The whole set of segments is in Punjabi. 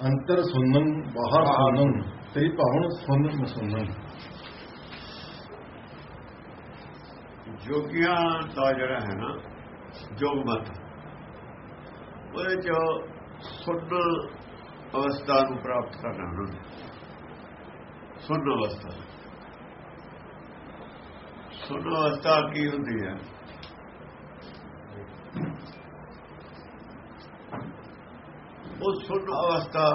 ਅੰਤਰ ਸੁਣਨ ਬਾਹਰ ਸੁਨਨ ਤੇਰੀ ਭਾਵਨ ਸੁਣਨ ਮਸੁਨਨ। ਜੋਗੀਆਂ ਦਾ ਜਿਹੜਾ ਹੈ ਨਾ ਜੋਗ ਮਤ, ਉਹਦੇ ਚ ਸੁਣ ਅਵਸਥਾ ਨੂੰ ਪ੍ਰਾਪਤ ਕਰਨਾ ਉਹਨਾਂ ਨੇ। ਸੁਣ ਅਵਸਥਾ। ਸੁਣ ਅਵਸਥਾ ਕੀ ਹੁੰਦੀ ਹੈ? ਉਹ ਸੁਣ ਅਵਸਥਾ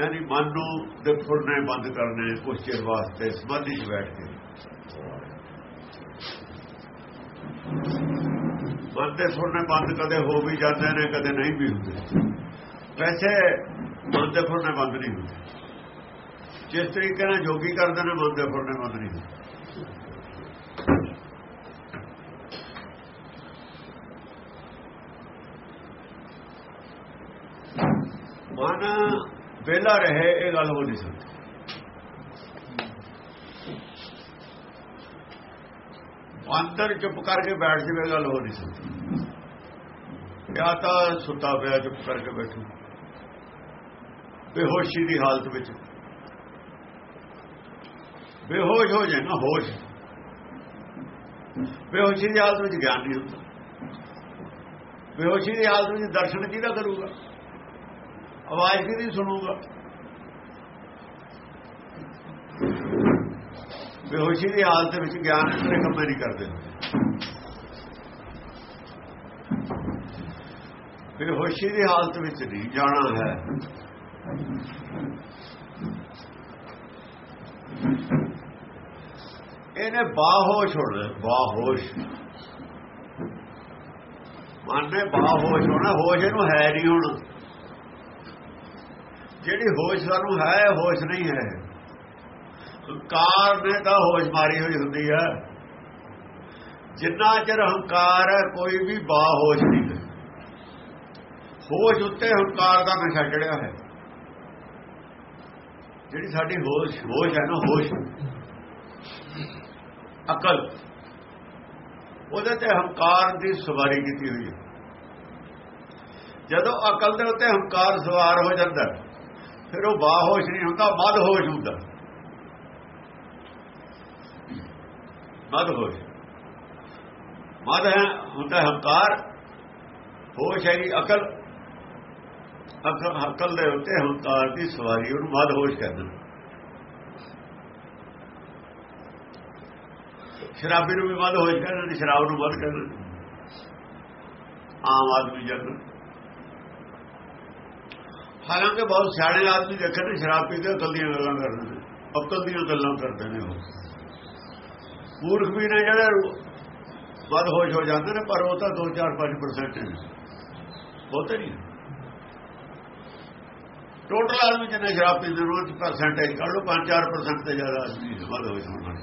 ਯਾਨੀ ਮਨ ਨੂੰ ਦੇ ਫੁਰਨੇ ਬੰਦ ਕਰਨੇ ਕੁਝ ਚਿਰ ਵਾਸਤੇ ਸਮਾਧੀ 'ਚ ਬੈਠ ਕੇ। ਮਨ ਦੇ ਫੁਰਨੇ ਬੰਦ ਕਦੇ ਹੋ ਵੀ ਜਾਂਦੇ ਨੇ, ਕਦੇ ਨਹੀਂ ਵੀ ਹੁੰਦੇ। ਵੈਸੇ ਮਨ ਦੇ ਫੁਰਨੇ ਬੰਦ ਨਹੀਂ ਹੁੰਦੇ। ਜਿਸ ਤਰੀਕੇ ਨਾਲ ਜੋਗੀ ਕਰਦੇ ਨੇ, ਮਨ ਦੇ ਫੁਰਨੇ ਬੰਦ ਨਹੀਂ ਹੁੰਦੇ ਮਨ ਵੇਲਾ ਰਹੇ, ਇਹ ਗੱਲ ਹੋ ਨਹੀਂ ਸਕਦੀ ਅੰਤਰ ਚੁੱਪ ਕਰਕੇ ਬੈਠ ਜਵੇ ਗੱਲ ਹੋ ਨਹੀਂ ਸਕਦੀ ਜਾਂ ਤਾਂ ਸੁੱਤਾ ਪਿਆ ਚੁੱਪ ਕਰਕੇ ਬੈਠੂ। ਬੇਹੋਸ਼ੀ ਦੀ ਹਾਲਤ ਵਿੱਚ। ਬੇਹੋਸ਼ ਹੋ ਜਾਏ ਨਾ, ਹੋਸ਼। ਬੇਹੋਸ਼ੀ ਦੀ ਹਾਲਤ ਵਿੱਚ ਗਿਆਨ ਨਹੀਂ ਹੁੰਦਾ। ਬੇਹੋਸ਼ੀ ਦੀ ਹਾਲਤ ਵਿੱਚ ਦਰਸ਼ਨ ਕਿਹਦਾ ਕਰੂਗਾ? ਆਵਾਜ਼ ਕਿਹਦੀ ਸੁਣੂਗਾ? ਬੇਹੋਸ਼ੀ ਦੀ ਹਾਲਤ ਵਿੱਚ ਗਿਆਨ ਇਸਰੇ ਕੰਮ ਨਹੀਂ ਕਰਦੇ ਬੇਹੋਸ਼ੀ ਦੀ ਹਾਲਤ ਵਿੱਚ ਨਹੀਂ ਜਾਣਾ ਹੈ। ਇਹਨੇ ਬਾਹੋਸ਼ ਹੋਣਾ, ਬਾਹੋਸ਼। ਮਨ ਬਾਹੋਸ਼ ਹੋਣਾ, ਹੋਸ਼ ਇਹਨੂੰ ਹੈ ਨਹੀਂ ਹੁਣ। ਜਿਹੜੀ ਹੋਸ਼ ਸਾਨੂੰ ਹੈ, ਹੋਸ਼ ਨਹੀਂ ਹੈ। ਹੰਕਾਰ ਨੇ ਤਾਂ ਹੋਸ਼ ਮਾਰੀ ਹੋਈ ਹੁੰਦੀ ਹੈ। ਜਿੰਨਾ ਚਿਰ ਹੰਕਾਰ ਹੈ, ਕੋਈ ਵੀ ਬਾਹੋਸ਼ ਨਹੀਂ ਹੈ। ਹੋਸ਼ ਉੱਤੇ ਹੰਕਾਰ ਦਾ ਨਸ਼ਾ ਚੜਿਆ ਹੈ। ਜਿਹੜੀ ਸਾਡੀ ਹੋਸ਼ ਹੋਸ਼ ਹੈ ਨਾ, ਹੋਸ਼। ਅਕਲ। ਉਹਦੇ ਤੇ ਹੰਕਾਰ ਦੀ ਸਵਾਰੀ ਕੀਤੀ ਹੋਈ ਹੈ। ਜਦੋਂ ਅਕਲ ਦੇ ਉੱਤੇ ਹੰਕਾਰ ਸਵਾਰ ਹੋ ਜਾਂਦਾ ਫਿਰ ਉਹ ਬਾਹੋਸ਼ ਨਹੀਂ ਹੁੰਦਾ ਮਦ ਹੋਸ਼ ਹੁੰਦਾ। ਮਦ ਹੋਸ਼। ਮਦ ਹੈ, ਹੁੰਦਾ ਹੰਕਾਰ। ਹੋਸ਼ ਹੈ ਅਕਲ। ਅਕਲ ਅਕਲ ਦੇ ਉੱਤੇ ਹੰਕਾਰ ਦੀ ਸਵਾਰੀ, ਉਹਨੂੰ ਮਦ ਹੋਸ਼ ਕਹਿੰਦੇ ਸ਼ਰਾਬੀ ਨੂੰ ਵੀ ਮਦ ਹੋਸ਼ ਕਹਿੰਦੇ ਨੇ, ਸ਼ਰਾਬ ਨੂੰ ਮਦ ਕਹਿੰਦੇ ਨੇ। ਆਮ ਆਦਮੀ ਜਨ ਹਾਲਾਂਕਿ ਬਹੁਤ ਸਿਆਣੇ ਆਦਮੀ ਦੇਖੇ ਨੇ ਸ਼ਰਾਬ ਪੀ ਕੇ ਅਕਲ ਦੀਆਂ ਗੱਲਾਂ ਕਰਦੇ ਨੇ। ਅਕਲ ਦੀਆਂ ਗੱਲਾਂ ਕਰਦੇ ਨੇ ਉਹ। ਮੂਰਖ ਵੀ ਨੇ ਜਿਹੜੇ ਮਦ ਹੋਸ਼ ਹੋ ਜਾਂਦੇ ਨੇ, ਪਰ ਉਹ ਤਾਂ 2-4-5% ਨੇ। ਬਹੁਤੇ ਨਹੀਂ ਟੋਟਲ ਆਦਮੀ ਜਿਹਨੇ ਸ਼ਰਾਬ ਪੀਂਦੇ ਨੇ, ਉਹ ਪਰਸੈਂਟੇਜ ਕੱਢ ਲਓ 5-4% ਤੇ ਜ਼ਿਆਦਾ ਆਦਮੀ ਮਦ ਹੋਸ਼ ਹੋਣ ਵਾਲੇ।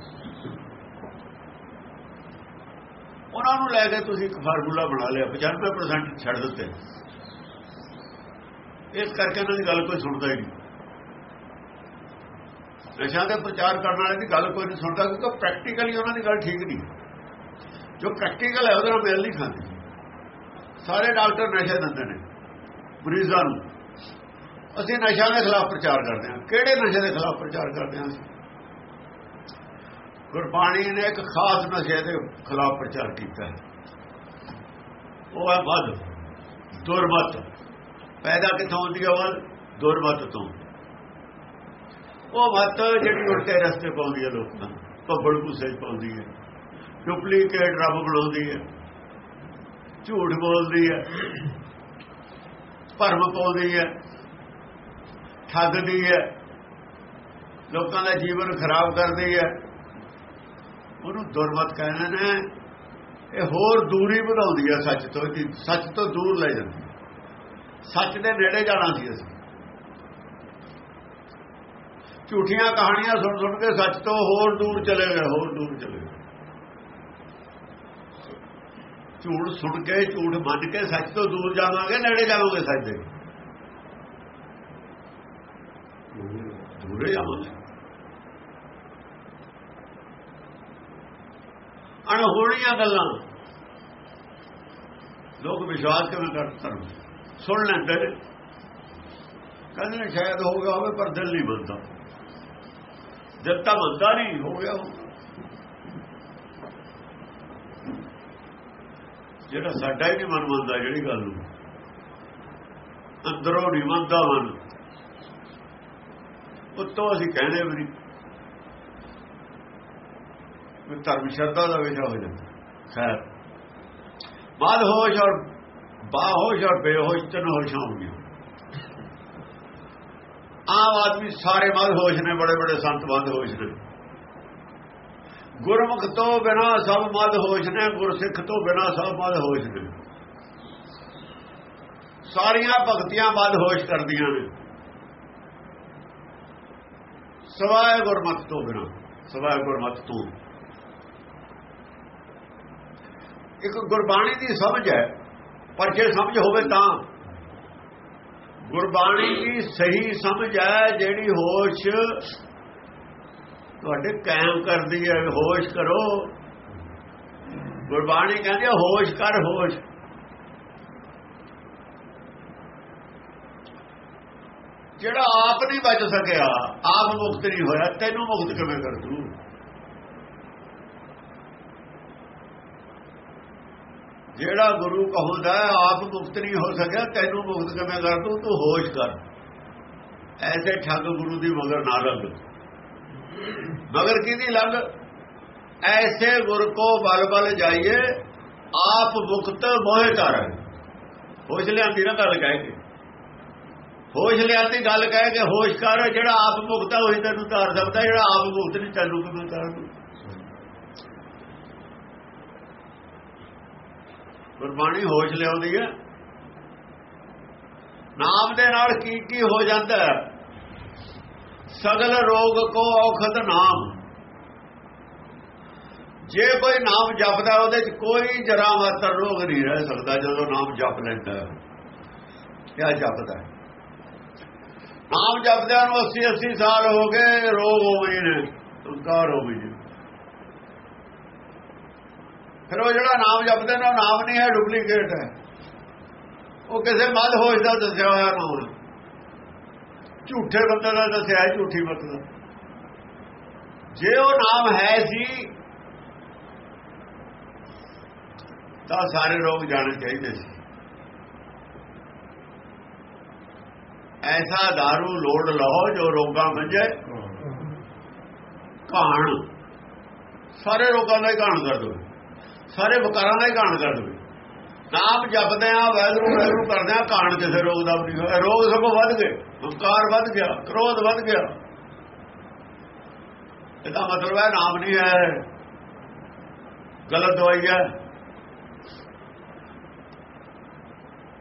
ਉਹਨਾਂ ਨੂੰ ਲੈ ਕੇ ਤੁਸੀਂ ਇੱਕ ਫਾਰਮੂਲਾ ਬਣਾ ਲਿਆ 95% ਛੱਡ ਦਿੱਤੇ। ਇਸ ਕਰਕੇ ਉਹਨਾਂ ਦੀ ਗੱਲ ਕੋਈ ਸੁਣਦਾ ਹੀ ਨਹੀਂ। ਨਸ਼ਾ ਦੇ ਪ੍ਰਚਾਰ ਕਰਨ ਵਾਲੇ ਦੀ ਗੱਲ ਕੋਈ ਨਹੀਂ ਸੁਣਦਾ ਕਿਉਂਕਿ ਪ੍ਰੈਕਟੀਕਲੀ ਉਹਨਾਂ ਦੀ ਗੱਲ ਠੀਕ ਨਹੀਂ। ਜੋ ਪ੍ਰੈਕਟੀਕਲ ਹੈ, ਉਹਦਾ ਮੇਲ ਨਹੀਂ ਖਾਂਦੇ। ਸਾਰੇ ਡਾਕਟਰ ਨਸ਼ਾ ਦਿੰਦੇ ਨੇ, ਮਰੀਜ਼ਾਂ ਨੂੰ। ਅਸੀਂ ਨਸ਼ਾ ਦੇ ਖਿਲਾਫ ਪ੍ਰਚਾਰ ਕਰਦੇ ਹਾਂ। ਕਿਹੜੇ ਨਸ਼ੇ ਦੇ ਖਿਲਾਫ ਪ੍ਰਚਾਰ ਕਰਦੇ ਹਾਂ ਗੁਰਬਾਣੀ ਨੇ ਇੱਕ ਖਾਸ ਨਸ਼ੇ ਦੇ ਖਿਲਾਫ ਪ੍ਰਚਾਰ ਕੀਤਾ ਉਹ ਹੈ ਮਦ ਦੁਰਮਤ। ਪੈਦਾ ਕਿੱਥੋਂ ਹੁੰਦੀ ਹੈ ਉਹ? ਦੁਰਮਤ ਤੋਂ। ਉਹ ਮਤ ਜਿਹੜੀ ਉਲਟੇ ਰਸਤੇ ਪਾਉਂਦੀ ਹੈ ਲੋਕਾਂ ਭੱਬੜ ਗੁੱਸੇ ਪਾਉਂਦੀ ਹੈ ਡੁਪਲੀਕੇਟ ਰੱਬ ਬਣਾਉਂਦੀ ਹੈ ਝੂਠ ਬੋਲਦੀ ਹੈ ਭਰਮ ਪਾਉਂਦੀ ਹੈ ਠੱਗਦੀ ਹੈ ਲੋਕਾਂ ਦਾ ਜੀਵਨ ਖਰਾਬ ਕਰਦੀ ਹੈ ਉਹਨੂੰ ਦੁਰਮਤ ਕਹਿੰਦੇ ਨੇ। ਇਹ ਹੋਰ ਦੂਰੀ ਵਧਾਉਂਦੀ ਹੈ ਸੱਚ ਤੋਂ ਸੱਚ ਤੋਂ ਦੂਰ ਲੈ ਜਾਂਦੀ ਸੱਚ ਦੇ ਨੇੜੇ ਜਾਣਾ ਸੀ ਅਸੀਂ। ਝੂਠੀਆਂ ਕਹਾਣੀਆਂ ਸੁਣ ਸੁਣ ਕੇ ਸੱਚ ਤੋਂ ਹੋਰ ਦੂਰ ਚਲੇ ਗਏ, ਹੋਰ ਦੂਰ ਚਲੇ ਗਏ। ਝੂਠ ਸੁਣ ਕੇ, ਝੂਠ ਮੰਨ ਕੇ ਸੱਚ ਤੋਂ ਦੂਰ ਜਾਵਾਂਗੇ, ਨੇੜੇ ਜਾਵਾਂਗੇ ਸੱਚ ਦੇ। ਦੂਰੇ ਜਾਵਾਂਗੇ। ਅਣਹੋਣੀਆਂ ਗੱਲਾਂ। ਲੋਕ ਵਿਸ਼ਵਾਸ ਕਿਵੇਂ ਕਰਦੇ ਧਰਮ ਸੁਣ ਲੈਂਦੇ ਨੇ। ਕਹਿੰਦੇ ਨੇ ਸ਼ਾਇਦ ਹੋ ਗਿਆ ਹੋਵੇ, ਪਰ ਦਿਲ ਨਹੀਂ ਮੰਨਦਾ। ਦਿਲ ਤਾਂ ਮੰਨਦਾ ਨਹੀਂ, ਹੋ ਗਿਆ ਹੋਊ। ਜਿਹੜਾ ਸਾਡਾ ਹੀ ਨਹੀਂ ਮਨ ਮੰਨਦਾ, ਜਿਹੜੀ ਗੱਲ ਨੂੰ। ਅੰਦਰੋਂ ਨਹੀਂ ਮੰਨਦਾ ਮਨ। ਉੱਤੋਂ ਅਸੀਂ ਕਹਿੰਦੇ ਵੀ ਨਹੀਂ। ਕੋਈ ਧਰਮ ਸ਼ਰਧਾ ਦਾ ਵਿਸ਼ਾ ਹੋ ਜਾਂਦਾ। ਖੈਰ। ਮਾਲ ਹੋਸ਼ ਔਰ ਬਾਹੋਸ਼ ਔਰ ਬੇਹੋਸ਼ ਤਿੰਨ ਹੋਸ਼ਾਂ ਹੋ ਗਈਆਂ ਆਮ ਆਦਮੀ ਸਾਰੇ ਮਦ ਹੋਸ਼ ਨੇ, ਬੜੇ ਬੜੇ ਸੰਤ ਬੰਦ ਹੋਸ਼ ਨੇ। ਗੁਰਮੁਖ ਤੋਂ ਬਿਨਾ ਸਭ ਮਦ ਹੋਸ਼ ਨੇ, ਗੁਰਸਿੱਖ ਤੋਂ ਬਿਨਾ ਸਭ ਮਦ ਹੋਸ਼ ਨੇ। ਸਾਰੀਆਂ ਭਗਤੀਆਂ ਮਦ ਹੋਸ਼ ਕਰਦੀਆਂ ਨੇ। ਸਵਾਏ ਗੁਰਮਤ ਤੋਂ ਬਿਨਾ, ਸਵਾਏ ਗੁਰਮਤ ਤੋਂ। ਇੱਕ ਗੁਰਬਾਣੀ ਦੀ ਸਮਝ ਹੈ ਪਰ ਜੇ ਸਮਝ ਹੋਵੇ ਤਾਂ। ਗੁਰਬਾਣੀ ਦੀ ਸਹੀ ਸਮਝ ਹੈ, ਜਿਹੜੀ ਹੋਸ਼ ਤੁਹਾਡੇ ਕਾਇਮ ਕਰਦੀ ਹੈ, ਹੋਸ਼ ਕਰੋ। ਗੁਰਬਾਣੀ ਕਹਿੰਦੀ ਹੈ, ਹੋਸ਼ ਕਰ, ਹੋਸ਼। ਜਿਹੜਾ ਆਪ ਨਹੀਂ ਬਚ ਸਕਿਆ, ਆਪ ਮੁਕਤ ਨਹੀਂ ਹੋਇਆ, ਤੈਨੂੰ ਮੁਕਤ ਕਿਵੇਂ ਕਰ ਦੂ? ਜਿਹੜਾ ਗੁਰੂ ਕਹੋਦਾ ਆਪ ਮੁਕਤ ਨਹੀਂ ਹੋ ਸਕਿਆ, ਤੈਨੂੰ ਮੁਕਤ ਕਿਵੇਂ ਕਰ ਤੂੰ ਤੂੰ ਹੋਸ਼ ਕਰ। ਐਸੇ ਠੱਗ ਗੁਰੂ ਦੀ ਮਗਰ ਨਾ ਲੱਗ। ਮਗਰ ਕਿਹਦੀ ਲੱਗ? ਐਸੇ ਗੁਰ ਕੋ ਬਲ ਬਲ ਜਾਈਏ, ਆਪ ਮੁਕਤ ਮੋਹਿ ਕਰ। ਹੋਸ਼ ਲਿਆਂਦੀ ਨਾ ਗੱਲ ਕਹਿ ਕੇ। ਹੋਸ਼ ਲਿਆਂਦੀ ਗੱਲ ਕਹਿ ਕੇ ਹੋਸ਼ ਕਰ, ਜਿਹੜਾ ਆਪ ਮੁਕਤ ਹੈ ਉਹੀ ਤੈਨੂੰ ਤਾਰ ਸਕਦਾ, ਜਿਹੜਾ ਆਪ ਮੁਕਤ ਨਹੀਂ ਤੈਨੂੰ ਕਿਵੇਂ ਤਾਰ ਦੂ ਗੁਰਬਾਣੀ ਹੋਸ਼ ਲਿਆਉਂਦੀ ਹੈ। ਨਾਮ ਦੇ ਨਾਲ ਕੀ ਕੀ ਹੋ ਜਾਂਦਾ ਸਗਲ ਰੋਗ ਕੋ ਔਖਦ ਨਾਮ। ਜੇ ਕੋਈ ਨਾਮ ਜਪਦਾ ਉਹਦੇ ਚ ਕੋਈ ਜਰਾ ਮਾਤਰ ਰੋਗ ਨਹੀਂ ਰਹਿ ਸਕਦਾ ਜਦੋਂ ਨਾਮ ਜਪ ਲੈਂਦਾ ਕਿਆ ਜਪਦਾ ਨਾਮ ਜਪਦਿਆਂ ਨੂੰ 80 80 ਸਾਲ ਹੋ ਗਏ, ਰੋਗ ਹੋ ਗਏ ਨੇ ਸੰਕਾਰ ਹੋ ਗਈ ਫਿਰ ਉਹ ਜਿਹੜਾ ਨਾਮ ਜਪਦੇ ਨੇ ਉਹ ਨਾਮ ਨਹੀਂ ਹੈ ਡੁਪਲੀਕੇਟ ਹੈ। ਉਹ ਕਿਸੇ ਮਦ ਹੋਸ਼ ਦਾ ਦੱਸਿਆ ਹੋਇਆ ਨਾਮ। ਝੂਠੇ ਬੰਦੇ ਦਾ ਦੱਸਿਆ ਹੈ ਝੂਠੀ ਮਤ ਦਾ ਜੇ ਉਹ ਨਾਮ ਹੈ ਸੀ ਤਾਂ ਸਾਰੇ ਰੋਗ ਜਾਣੇ ਚਾਹੀਦੇ ਸੀ। ਐਸਾ दारू ਲੋੜ ਲਓ ਜੋ ਰੋਗਾਂ ਵੰਜੇ। ਕਾਣ ਸਾਰੇ ਰੋਗਾਂ ਦਾ ਹੀ ਕਾਣ ਕਰ ਦੋ। ਸਾਰੇ ਵਿਕਾਰਾਂ ਦਾ ਹੀ ਕਾਣ ਕਰ ਦੋ ਨਾਮ ਜਪਦੇ ਆ ਵੈਗਰੂ ਵੈਗਰੂ ਕਰਦੇ ਆ ਕਾਣ ਕਿਸੇ ਰੋਗ ਦਾ ਨਹੀਂ ਹੋਇਆ। ਰੋਗ ਸਗੋਂ ਵੱਧ ਗਏ ਹੰਕਾਰ ਵੱਧ ਗਿਆ, ਕ੍ਰੋਧ ਵੱਧ ਗਿਆ। ਇਹਦਾ ਮਤਲਬ ਹੈ ਨਾਮ ਨਹੀਂ ਹੈ, ਗਲਤ ਦਵਾਈ ਹੈ।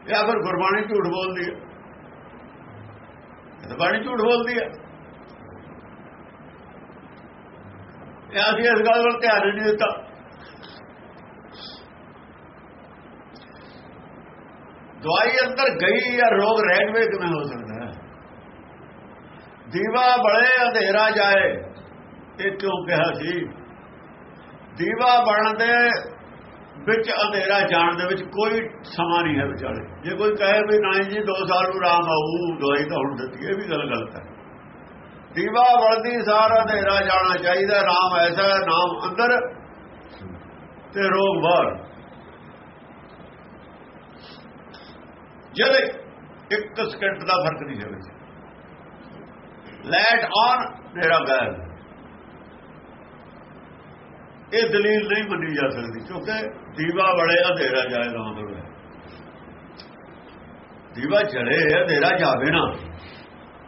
ਜਾਂ ਫਿਰ ਗੁਰਬਾਣੀ ਝੂਠ ਬੋਲਦੀ ਹੈ ਗੁਰਬਾਣੀ ਝੂਠ ਬੋਲਦੀ ਹੈ। ਇਹ ਅਸੀਂ ਇਸ ਗੱਲ ਵੱਲ ਧਿਆਨ ਨਹੀਂ ਦਿੱਤਾ। ਦਵਾਈ ਅੰਦਰ ਗਈ ਜਾਂ ਰੋਗ ਰਹਿ ਜਵੇ ਕਿਵੇਂ ਹੋ ਸਕਦਾ ਹੈ? ਦੀਵਾ ਬੜੇ ਅੰਧੇਰਾ ਜਾਏ, ਇਹ ਕਿਉਂ ਕਿਹਾ ਸੀ? ਦੀਵਾ ਬਣਨ ਦੇ ਵਿੱਚ ਅੰਧੇਰਾ ਜਾਣ ਦੇ ਵਿੱਚ ਕੋਈ ਸਮਾਂ ਨਹੀਂ ਹੈ ਵਿਚਾਲੇ ਜੇ ਕੋਈ ਕਹੇ ਵੀ ਨਹੀਂ ਜੀ 2 ਸਾਲ ਨੂੰ ਆਰਾਮ ਆਊ, ਦਵਾਈ ਤਾਂ ਹੁਣ ਦਿੱਤੀ, ਇਹ ਵੀ ਗੱਲ ਗਲਤ ਹੈ। ਦੀਵਾ ਬਲਦੀ ਸਾਰਾ ਅੰਧੇਰਾ ਜਾਣਾ ਚਾਹੀਦਾ, ਰਾਮ ਐਸਾ ਨਾਮ ਅੰਦਰ ਤੇ ਰੋਗ ਬਾਹਰ। ਜਿਹੜੇ ਇੱਕ ਸਕਿੰਟ ਦਾ ਫ਼ਰਕ ਨਹੀਂ ਹੈ ਵਿੱਚ। ਲੈਟ ਔਨ ਮੇਰਾ ਗੈਰ। ਇਹ ਦਲੀਲ ਨਹੀਂ ਮੰਨੀ ਜਾ ਸਕਦੀ, ਕਿਉਂਕਿ ਦੀਵਾ ਬੜੇ ਅੰਧੇਰਾ ਜਾਏਗਾ ਮਤਲਬ ਦੀਵਾ ਜਲੇ ਅੰਧੇਰਾ ਜਾਵੇ ਨਾ।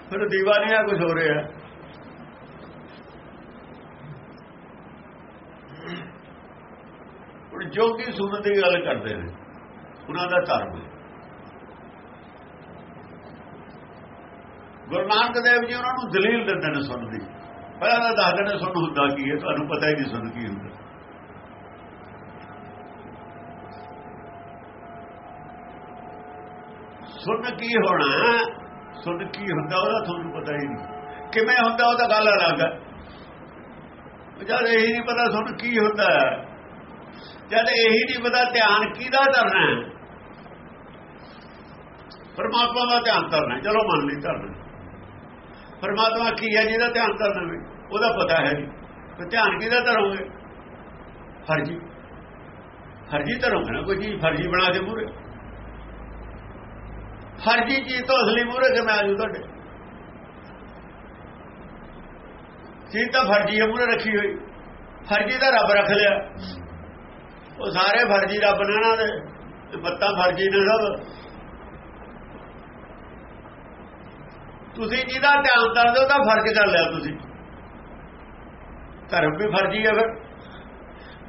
ਫਿਰ ਦੀਵਾ ਨਹੀਂ ਆ ਕੁਝ ਹੋ ਰਿਹਾ। ਹੁਣ ਜੋਗੀ ਸੁਣਨ ਦੀ ਗੱਲ ਕਰਦੇ ਨੇ। ਉਹਨਾਂ ਦਾ ਧਰਮ ਹੈ। ਗੁਰੂ ਨਾਨਕ ਦੇਵ ਜੀ ਉਹਨਾਂ ਨੂੰ ਦਲੀਲ ਦਿੰਦੇ ਨੇ ਸੁਣ ਦੀ। ਪਹਿਲਾਂ ਤਾਂ ਦੱਸਦੇ ਨੇ ਸੁਣ ਹੁੰਦਾ ਕੀ ਹੈ, ਤੁਹਾਨੂੰ ਪਤਾ ਹੀ ਨਹੀਂ ਸੁਣ ਕੀ ਹੁੰਦਾ। ਸੁਣ ਕੀ ਹੋਣਾ ਸੁਣ ਕੀ ਹੁੰਦਾ ਉਹਦਾ ਤੁਹਾਨੂੰ ਪਤਾ ਹੀ ਨਹੀਂ। ਕਿਵੇਂ ਹੁੰਦਾ ਉਹ ਤਾਂ ਗੱਲ ਅਲੱਗ ਹੈ। ਜਦ ਇਹੀ ਨਹੀਂ ਪਤਾ ਸੁਣ ਕੀ ਹੁੰਦਾ ਜਦ ਇਹੀ ਨਹੀਂ ਪਤਾ ਧਿਆਨ ਕਿਹਦਾ ਧਰਨਾ ਹੈ। ਪਰਮਾਤਮਾ ਦਾ ਧਿਆਨ ਧਰਨਾ ਚਲੋ ਮੰਨ ਲਈ ਧਰਨਾ ਪਰਮਾਤਮਾ ਕੀ ਹੈ ਜਿਹਦਾ ਧਿਆਨ ਧਰਨਾ ਵੀ ਉਹਦਾ ਪਤਾ ਹੈ ਨਹੀਂ ਤੇ ਧਿਆਨ ਕਿਹਦਾ ਧਰੋਗੇ? ਫਰਜੀ। ਫਰਜੀ ਧਰੋਗੇ ਨਾ, ਕੋਈ ਚੀਜ਼ ਫਰਜੀ ਬਣਾ ਕੇ ਪੂਰੇ ਫਰਜੀ ਚੀਜ਼ ਤੋਂ ਅਸਲੀ ਮੂਰੇ ਕਿਵੇਂ ਆਜੂ ਤੁਹਾਡੇ। ਚੀਜ਼ ਤਾਂ ਫਰਜੀ ਹੈ ਮੂਰੇ ਰੱਖੀ ਹੋਈ। ਫਰਜੀ ਦਾ ਰੱਬ ਰੱਖ ਲਿਆ। ਉਹ ਸਾਰੇ ਫਰਜੀ ਰੱਬ ਨੇ ਨਾ ਦੇ ਬੱਤਾਂ ਫਰਜੀ ਨੇ ਸਭ। ਤੁਸੀਂ ਜਿਹਦਾ ਧਿਆਨ ਕਰਦੇ ਹੋ ਤਾਂ ਫਰਜ਼ ਕਰ ਲਿਆ ਤੁਸੀਂ। ਧਰਮ ਵੀ ਫਰਜੀ ਹੈ ਫਿਰ।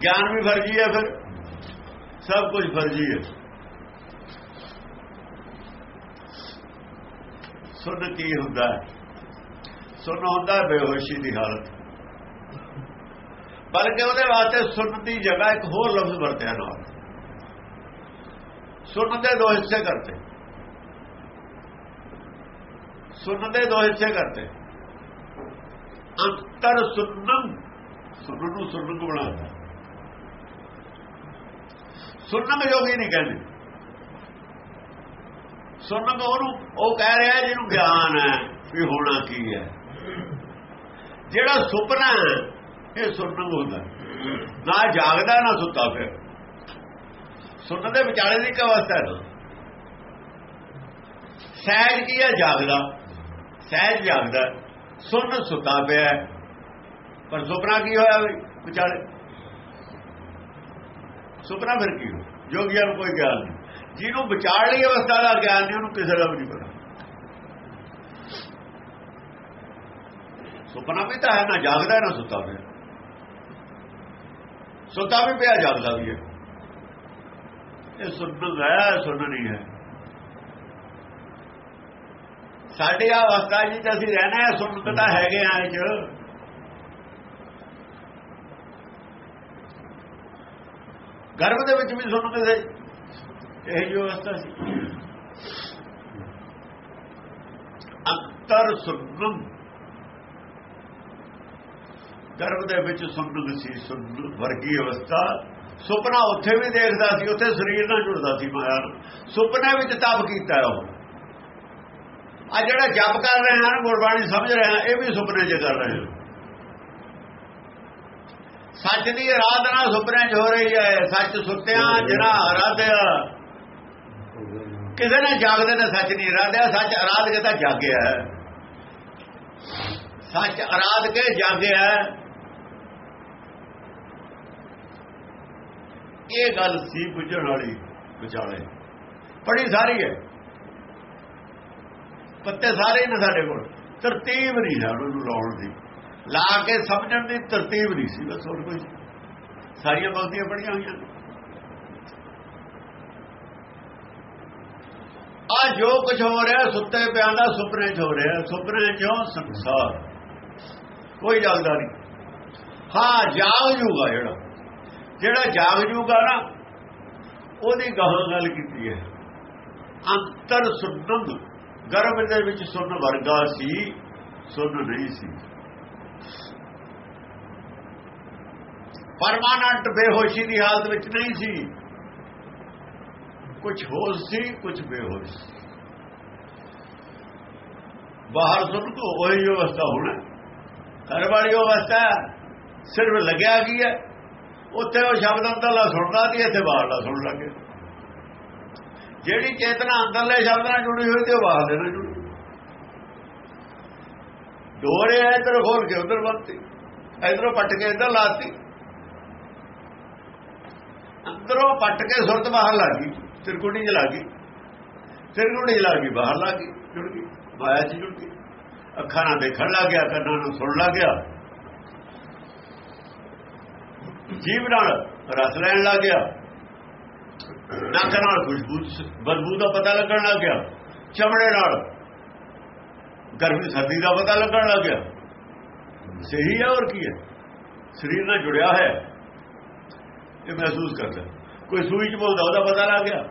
ਗਿਆਨ ਵੀ ਫਰਜੀ ਹੈ ਫਿਰ। ਸਭ ਕੁਝ ਫਰਜੀ ਹੈ। ਸੁਣ ਕੀ ਹੁੰਦਾ ਸੁਣ ਹੁੰਦਾ ਬੇਹੋਸ਼ੀ ਦੀ ਹਾਲਤ। ਬਲਕਿ ਉਹਦੇ ਵਾਸਤੇ ਸੁਣ ਦੀ ਜਗ੍ਹਾ ਇੱਕ ਹੋਰ ਲਫ਼ਜ਼ ਵਰਤਿਆ ਨਾਲ ਸੁਣ ਦੇ ਦੋ ਹਿੱਸੇ ਕਰਤੇ। ਸੁਣਨ ਦੇ ਦੋ ਹਿੱਸੇ ਕਰਤੇ ਅੰਤਰ ਸੁਣਨ ਸੁਣਨ ਨੂੰ ਸੁਣਨ ਨੂੰ ਬਣਾਤਾ ਸੁਣਨ ਜੋਗੀ ਨਹੀਂ ਕਹਿੰਦੇ। ਸੁਣਨ ਉਹਨੂੰ, ਉਹ ਕਹਿ ਰਿਹਾ ਜਿਹਨੂੰ ਗਿਆਨ ਹੈ ਵੀ ਹੋਣਾ ਕੀ ਹੈ। ਜਿਹੜਾ ਸੁਪਨਾ ਹੈ, ਇਹ ਸੁਣਨ ਹੁੰਦਾ। ਨਾ ਜਾਗਦਾ, ਨਾ ਸੁੱਤਾ ਫਿਰ। ਸੁਣਨ ਦੇ ਵਿਚਾਲੇ ਦੀ ਕੀ ਅਵਸਥਾ ਹੈ। ਸਹਿਜ ਕੀ ਹੈ? ਜਾਗਦਾ। ਸਹਿਜ ਜਾਗਦਾ ਸੁਣ ਸੁੱਤਾ ਪਿਆ ਪਰ ਸੁਪਨਾ ਕੀ ਹੋਇਆ ਵਿਚਾਰੇ? ਸੁਪਨਾ ਫਿਰ ਕੀ ਹੋ ਜੋਗੀਆਂ ਨੂੰ ਕੋਈ ਗਿਆਨ ਨਹੀਂ। ਜਿਹਨੂੰ ਵਿਚਾਰ ਲਈ ਅਵਸਥਾ ਦਾ ਗਿਆਨ ਨਹੀਂ, ਉਹਨੂੰ ਕਿਸੇ ਦਾ ਵੀ ਨਹੀਂ ਪਤਾ। ਸੁਪਨਾ ਵੀ ਤਾਂ ਹੈ, ਨਾ ਜਾਗਦਾ, ਨਾ ਸੁੱਤਾ ਪਿਆ। ਸੁੱਤਾ ਵੀ ਪਿਆ, ਜਾਗਦਾ ਵੀ ਹੈ। ਇਹ ਸੁਣਨ ਹੈ ਸੁਣਨ ਨਹੀਂ ਹੈ। ਸਾਡੇ ਆ ਅਵਸਥਾ ਜੀ ਅਸੀਂ ਰਹਿਣਾ ਹੈ ਸੁਣਨ ਤਾਂ ਹੈਗੇ ਆ ਇਹ ਗਰਭ ਦੇ ਵਿੱਚ ਵੀ ਸੁਣਨ ਦੇ ਇਹ ਜੋ ਅਵਸਥਾ ਸੀ। ਅੰਤਰ ਸੁਗਮ ਗਰਭ ਦੇ ਵਿੱਚ ਸੁਣਨ ਸੀ ਸੁਣਨ ਵਰਗੀ ਅਵਸਥਾ। ਸੁਪਨਾ ਉੱਥੇ ਵੀ ਦੇਖਦਾ ਸੀ, ਉੱਥੇ ਸਰੀਰ ਨਾਲ ਜੁੜਦਾ ਸੀ ਮਾਇਆ ਸੁਪਨੇ ਵਿੱਚ ਤਪ ਕੀਤਾ ਉਹ। ਆ ਜਿਹੜਾ ਜਪ ਕਰ ਰਹੇ ਹਨ, ਗੁਰਬਾਣੀ ਸਮਝ ਰਹੇ ਹਨ, ਇਹ ਵੀ ਸੁਪਨੇ 'ਚ ਕਰ ਰਹੇ ਹਨ। ਸੱਚ ਦੀ ਆਰਾਧਨਾ ਸੁਪਨੇ 'ਚ ਹੋ ਰਹੀ ਹੈ, ਸੱਚ ਸੁੱਤਿਆਂ ਜਿਹੜਾ ਆਰਾਧਿਆ ਕਿਸੇ ਨੇ ਜਾਗਦੇ ਨੇ ਸੱਚ ਨਹੀਂ ਆਰਾਧਿਆ ਸੱਚ ਆਰਾਧ ਕੇ ਤਾਂ ਜਾਗਿਆ ਸੱਚ ਆਰਾਧ ਕੇ ਜਾਗਿਆ ਇਹ ਗੱਲ ਸੀ ਬੁੱਝਣ ਵਾਲੀ ਵਿਚਾਲੇ। ਬੜੀ ਸਾਰੀ ਹੈ। ਪੱਤੇ ਸਾਰੇ ਨੇ ਸਾਡੇ ਕੋਲ। ਤਰਤੀਬ ਨਹੀਂ ਹੈ ਉਹਨੂੰ ਲਾਉਣ ਦੀ। ਲਾ ਕੇ ਸਮਝਣ ਦੀ ਤਰਤੀਬ ਨਹੀਂ ਸੀ, ਬਸ ਹੋਰ ਕੋਈ ਸਾਰੀਆਂ ਬਲਦੀਆਂ ਪੜੀਆਂ ਹੋਈਆਂ। ਆ ਜੋ ਕੁਝ ਹੋ ਰਿਹਾ, ਸੁੱਤੇ ਪਿਆਂ ਦਾ ਸੁਪਨੇ 'ਚ ਹੋ ਰਿਹਾ। ਸੁਪਨੇ 'ਚੋਂ ਸੰਸਾਰ। ਕੋਈ ਜਾਗਦਾ ਨਹੀਂ। ਹਾਂ, ਜਾਗ ਜੂਗਾ ਜਿਹੜਾ। ਜਿਹੜਾ ਜਾਗ ਜੂਗਾ ਨਾ, ਉਹਦੀ ਗਾਹਾਂ ਗੱਲ ਕੀਤੀ ਹੈ। ਅੰਤਰ ਸੁਣਨ ਗਰਭ ਦੇ ਵਿੱਚ ਸੁਣ ਵਰਗਾ ਸੀ ਸੁਣ ਨਹੀਂ ਸੀ। ਪਰਮਾਨੈਂਟ ਬੇਹੋਸ਼ੀ ਦੀ ਹਾਲਤ ਵਿੱਚ ਨਹੀਂ ਸੀ। ਕੁਝ ਹੋਸ਼ ਸੀ ਕੁਝ ਬੇਹੋਸ਼ ਸੀ। ਬਾਹਰ ਸੁਣ ਕੋ ਉਹੀ ਅਵਸਥਾ ਹੋਣਾ ਘਰ ਵਾਲੀ ਅਵਸਥਾ ਸਿਰਫ ਲੱਗਿਆ ਕੀ ਹੈ? ਉੱਥੇ ਉਹ ਸ਼ਬਦ ਅੰਦਰਲਾ ਸੁਣਦਾ ਸੀ ਇੱਥੇ ਬਾਹਰਲਾ ਸੁਣ ਲੱਗੇ ਜਿਹੜੀ ਚੇਤਨਾ ਅੰਦਰਲੇ ਸ਼ਬਦ ਨਾਲ ਜੁੜੀ ਹੋਈ ਤੇ ਉਹ ਬਾਹਰ ਨਾਲ ਜੁੜੀ ਡੋਰੇ ਇਧਰ ਖੋਲ ਕੇ ਉਧਰ ਬੰਤੀ ਇਧਰੋਂ ਪੱਟ ਕੇ ਇਧਰ ਲਾਤੀ। ਅੰਦਰੋਂ ਪੱਟ ਕੇ ਸੁਰਤ ਬਾਹਰ ਲੱਗੀ ਤਿਰਕੁੜੀ ਚ ਲੱਗੀ ਤਿਰਕੁੜੀ ਚ ਗਈ, ਬਾਹਰ ਲਾ ਗਈ, ਜੁੜ ਗਈ ਮਾਇਆ ਚ ਜੁੜ ਗਈ। ਅੱਖਾਂ ਨਾਲ ਦੇਖਣ ਲੱਗ ਗਿਆ, ਕੰਨਾਂ ਨਾਲ ਸੁਣਨ ਲੱਗ ਗਿਆ। ਜੀਵ ਨਾਲ ਰਸ ਲੈਣ ਲੱਗ ਗਿਆ। ਨੱਕ ਨਾਲ ਖੁਸ਼ਬੂ ਬਦਬੂ ਦਾ ਪਤਾ ਲੱਗਣ ਲੱਗ ਗਿਆ। ਚਮੜੇ ਨਾਲ। ਗਰਮੀ ਸਰਦੀ ਦਾ ਪਤਾ ਲੱਗਣ ਲੱਗ ਗਿਆ। ਸਹੀ ਹੈ ਔਰ ਕੀ ਹੈ? ਸਰੀਰ ਨਾਲ ਜੁੜਿਆ ਹੈ। ਇਹ ਮਹਿਸੂਸ ਕਰਦਾ। ਕੋਈ ਸੂਈ ਚ ਬੋਲਦਾ, ਉਹਦਾ ਪਤਾ ਲੱਗ ਗਿਆ।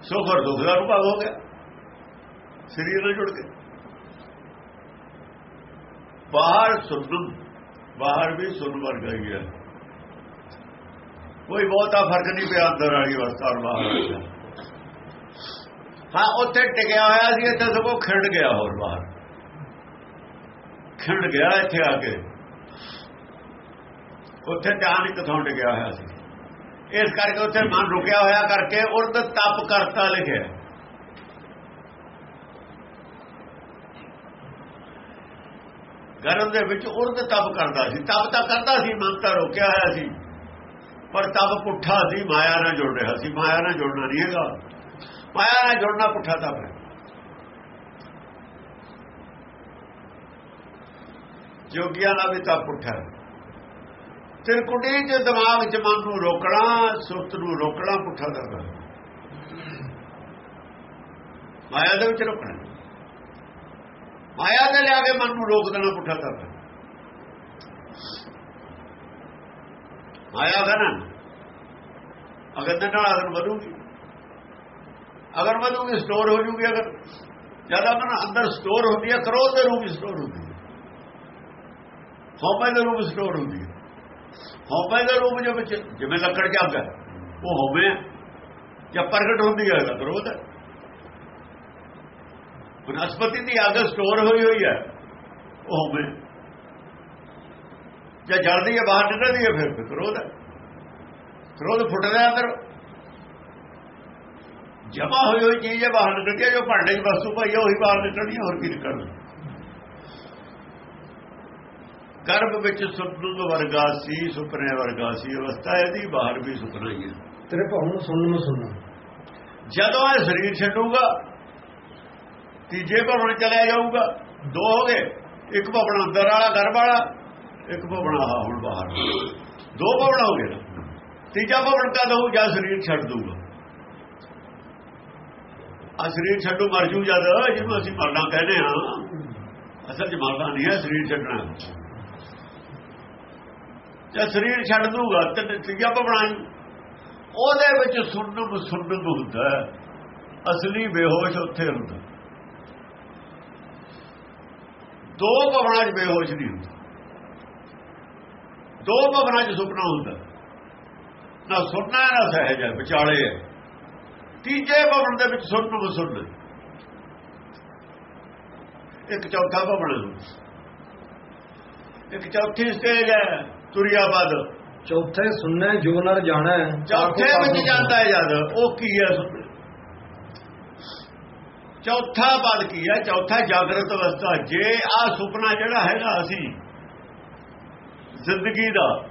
ਸੋਖਰ ਦੁੱਖ ਦਾ ਅਨੁਭਵ ਹੋ ਗਿਆ। ਸਰੀਰ ਨਾਲ ਜੁੜ ਕੇ ਬਾਹਰ ਸੁਣਨ ਬਾਹਰ ਵੀ ਸੁਣ ਵਰਗਾ ਹੀ ਹੈ। ਕੋਈ ਬਹੁਤਾ ਫ਼ਰਕ ਨਹੀਂ ਪਿਆ ਅੰਦਰ ਵਾਲੀ ਅਵਸਥਾ ਔਰ ਬਾਹਰ ਹਾਂ, ਉੱਥੇ ਟਿਕਿਆ ਹੋਇਆ ਸੀ, ਇੱਥੇ ਸਗੋਂ ਖਿੰਡ ਗਿਆ ਹੋਰ ਬਾਹਰ। ਖਿੰਡ ਗਿਆ ਇੱਥੇ ਆ ਕੇ। ਉੱਥੇ ਧਿਆਨ ਇੱਕ ਥੋਂ ਟਿਕਿਆ ਹੋਇਆ ਸੀ। ਇਸ ਕਰਕੇ ਉੱਥੇ ਮਨ ਰੁਕਿਆ ਹੋਇਆ ਕਰਕੇ ਉਰਦ ਤਪ ਕਰਤਾ ਲਿਖਿਆ। ਗਰਮ ਦੇ ਵਿੱਚ ਉਰਦ ਤਪ ਕਰਦਾ ਸੀ। ਤਪ ਤਾਂ ਕਰਦਾ ਸੀ, ਮਨ ਤਾਂ ਰੁਕਿਆ ਹੋਇਆ ਸੀ। ਪਰ ਤਬ ਪੁੱਠਾ ਸੀ, ਮਾਇਆ ਨਾਲ ਜੁੜ ਰਿਹਾ ਸੀ, ਮਾਇਆ ਨਾਲ ਜੁੜਨਾ ਨਹੀਂ ਹੈਗਾ। ਮਾਇਆ ਨਾਲ ਜੁੜਨਾ ਪੁੱਠਾ ਤਪ ਹੈ। ਜੋਗੀਆਂ ਦਾ ਵੀ ਤਪ ਪੁੱਠਾ ਹੈ। ਤਿਰਕੁਟੀ ਦੇ ਦਿਮਾਗ 'ਚ ਮਨ ਨੂੰ ਰੋਕਣਾ, ਸੁਰਤ ਨੂੰ ਰੋਕਣਾ ਪੁੱਠਾ ਕਰਦਾ ਮਾਇਆ ਦੇ ਵਿੱਚ ਰੋਕਣਾ। ਮਾਇਆ ਦੇ ਲਿਆ ਕੇ ਮਨ ਨੂੰ ਰੋਕ ਦੇਣਾ ਪੁੱਠਾ ਕਰਦਾ ਮਾਇਆ ਦਾ ਨਾ। ਅਗਰ ਦੇ ਨਾਲ ਅਗਰ ਵਧੂਗੀ। ਅਗਰ ਵਧੂਗੀ ਸਟੋਰ ਹੋ ਜੂਗੀ ਅਗਰ। ਜ਼ਿਆਦਾ ਮਨ ਅੰਦਰ ਸਟੋਰ ਹੁੰਦੀ ਹੈ ਕਰੋਧ ਦੇ ਰੂਪ ਸਟੋਰ ਹੁੰਦੀ ਹੈ। ਹਉਮੈ ਦੇ ਰੂਪ ਸਟੋਰ ਹੁੰਦੀ ਹੈ। ਹਉਮੈ ਦੇ ਰੂਪ ਜੋ ਵਿੱਚ ਜਿਵੇਂ ਲੱਕੜ ਕੇ ਅੱਗ ਹੈ, ਉਹ ਹਉਮੈ ਜਾਂ ਪ੍ਰਗਟ ਹੁੰਦੀ ਹੈ ਤਾਂ ਕਰੋਧ ਹੈ। ਬਨਸਪਤੀ ਦੀ ਅਗਰ ਸਟੋਰ ਹੋਈ ਹੋਈ ਹੈ, ਉਹ ਹਉਮੈ ਜੇ ਜਲਦੀ ਹੈ ਬਾਹਰ ਨਿਕਲਦੀ ਹੈ ਫਿਰ ਕਰੋਧ ਹੈ। ਕਰੋਧ ਫੁੱਟਦਾ ਅੰਦਰ। ਜਮਾ ਹੋਈ ਹੋਈ ਚੀਜ਼ ਹੈ ਬਾਹਰ ਨਿਕਲਦੀ ਹੈ ਜੋ ਭਾਂਡੇ ਦੀ ਵਸਤੂ ਪਈ ਹੈ ਉਹੀ ਬਾਹਰ ਨਿਕਲਣੀ ਹੋਰ ਕੀ ਨਿਕਲਣਾ ਗਰਭ ਵਿੱਚ ਸੁਪਨ ਵਰਗਾ ਸੀ ਸੁਪਨੇ ਵਰਗਾ ਸੀ ਅਵਸਥਾ ਇਹਦੀ ਬਾਹਰ ਵੀ ਸੁਪਨਾ ਹੀ ਹੈ। ਤੇਰੇ ਭਾਉ ਸੁਣਨ ਨੂੰ ਸੁਣਨਾ। ਜਦੋਂ ਇਹ ਸਰੀਰ ਛੱਡੂਗਾ ਤੀਜੇ ਭਵਨ ਚਲਿਆ ਜਾਊਗਾ ਦੋ ਹੋ ਗਏ ਇੱਕ ਭਵਨ ਅੰਦਰ ਵਾਲਾ ਗਰਭ ਵਾਲਾ ਇੱਕ ਭਵਨ ਆਹ ਹੁਣ ਬਾਹਰ। ਦੋ ਭਵਨ ਹੋ ਗਏ ਤੀਜਾ ਭਵਨ ਕਦ ਹੋਊ ਜਾਂ ਸਰੀਰ ਛੱਡ ਦੂਗਾ ਆ ਸਰੀਰ ਛੱਡੂ ਮਰ ਜੂ ਜਦ, ਜਿਹਨੂੰ ਅਸੀਂ ਮਰਨਾ ਕਹਿੰਦੇ ਹਾਂ। ਅਸਲ 'ਚ ਮਰਨਾ ਨਹੀਂ ਹੈ, ਸਰੀਰ ਛੱਡਣਾ ਜੇ ਸਰੀਰ ਛੱਡ ਦੂਗਾ ਤੇ ਤੀਜਾ ਭਵਨ ਉਹਦੇ ਵਿੱਚ ਸੁਣਨ ਸੁਣਨ ਹੁੰਦਾ ਅਸਲੀ ਬੇਹੋਸ਼ ਉੱਥੇ ਹੁੰਦਾ। ਦੋ ਭਵਨਾਂ 'ਚ ਬੇਹੋਸ਼ ਨਹੀਂ ਹੁੰਦਾ। ਦੋ ਭਵਨਾਂ 'ਚ ਸੁਪਨਾ ਹੁੰਦਾ। ਨਾ ਸੁਣਨਾ ਨਾ ਸਹਿਜ ਹੈ ਵਿਚਾਲੇ ਹੈ। ਤੀਜੇ ਭਵਨ ਦੇ ਵਿੱਚ ਸੁਣਨ ਨੂੰ ਸੁਣਨਾ ਇੱਕ ਚੌਥਾ ਭਵਨ ਇੱਕ ਚੌਥੀ ਸਟੇਜ ਹੈ ਤੁਰਿਆ ਬਾਦ ਚੌਥੇ ਸੁਣਨਾ ਜੋ ਨਰ ਜਾਣਾ ਹੈ। ਚੌਥੇ ਵਿੱਚ ਜਾਂਦਾ ਹੈ ਜਦ ਉਹ ਕੀ ਹੈ ਸੁਪਨਾ? ਚੌਥਾ ਪਦ ਕੀ ਹੈ? ਚੌਥਾ ਜਾਗਰਤ ਅਵਸਥਾ। ਜੇ ਆ ਸੁਪਨਾ ਜਿਹੜਾ ਹੈਗਾ ਅਸੀਂ ਜ਼ਿੰਦਗੀ ਦਾ।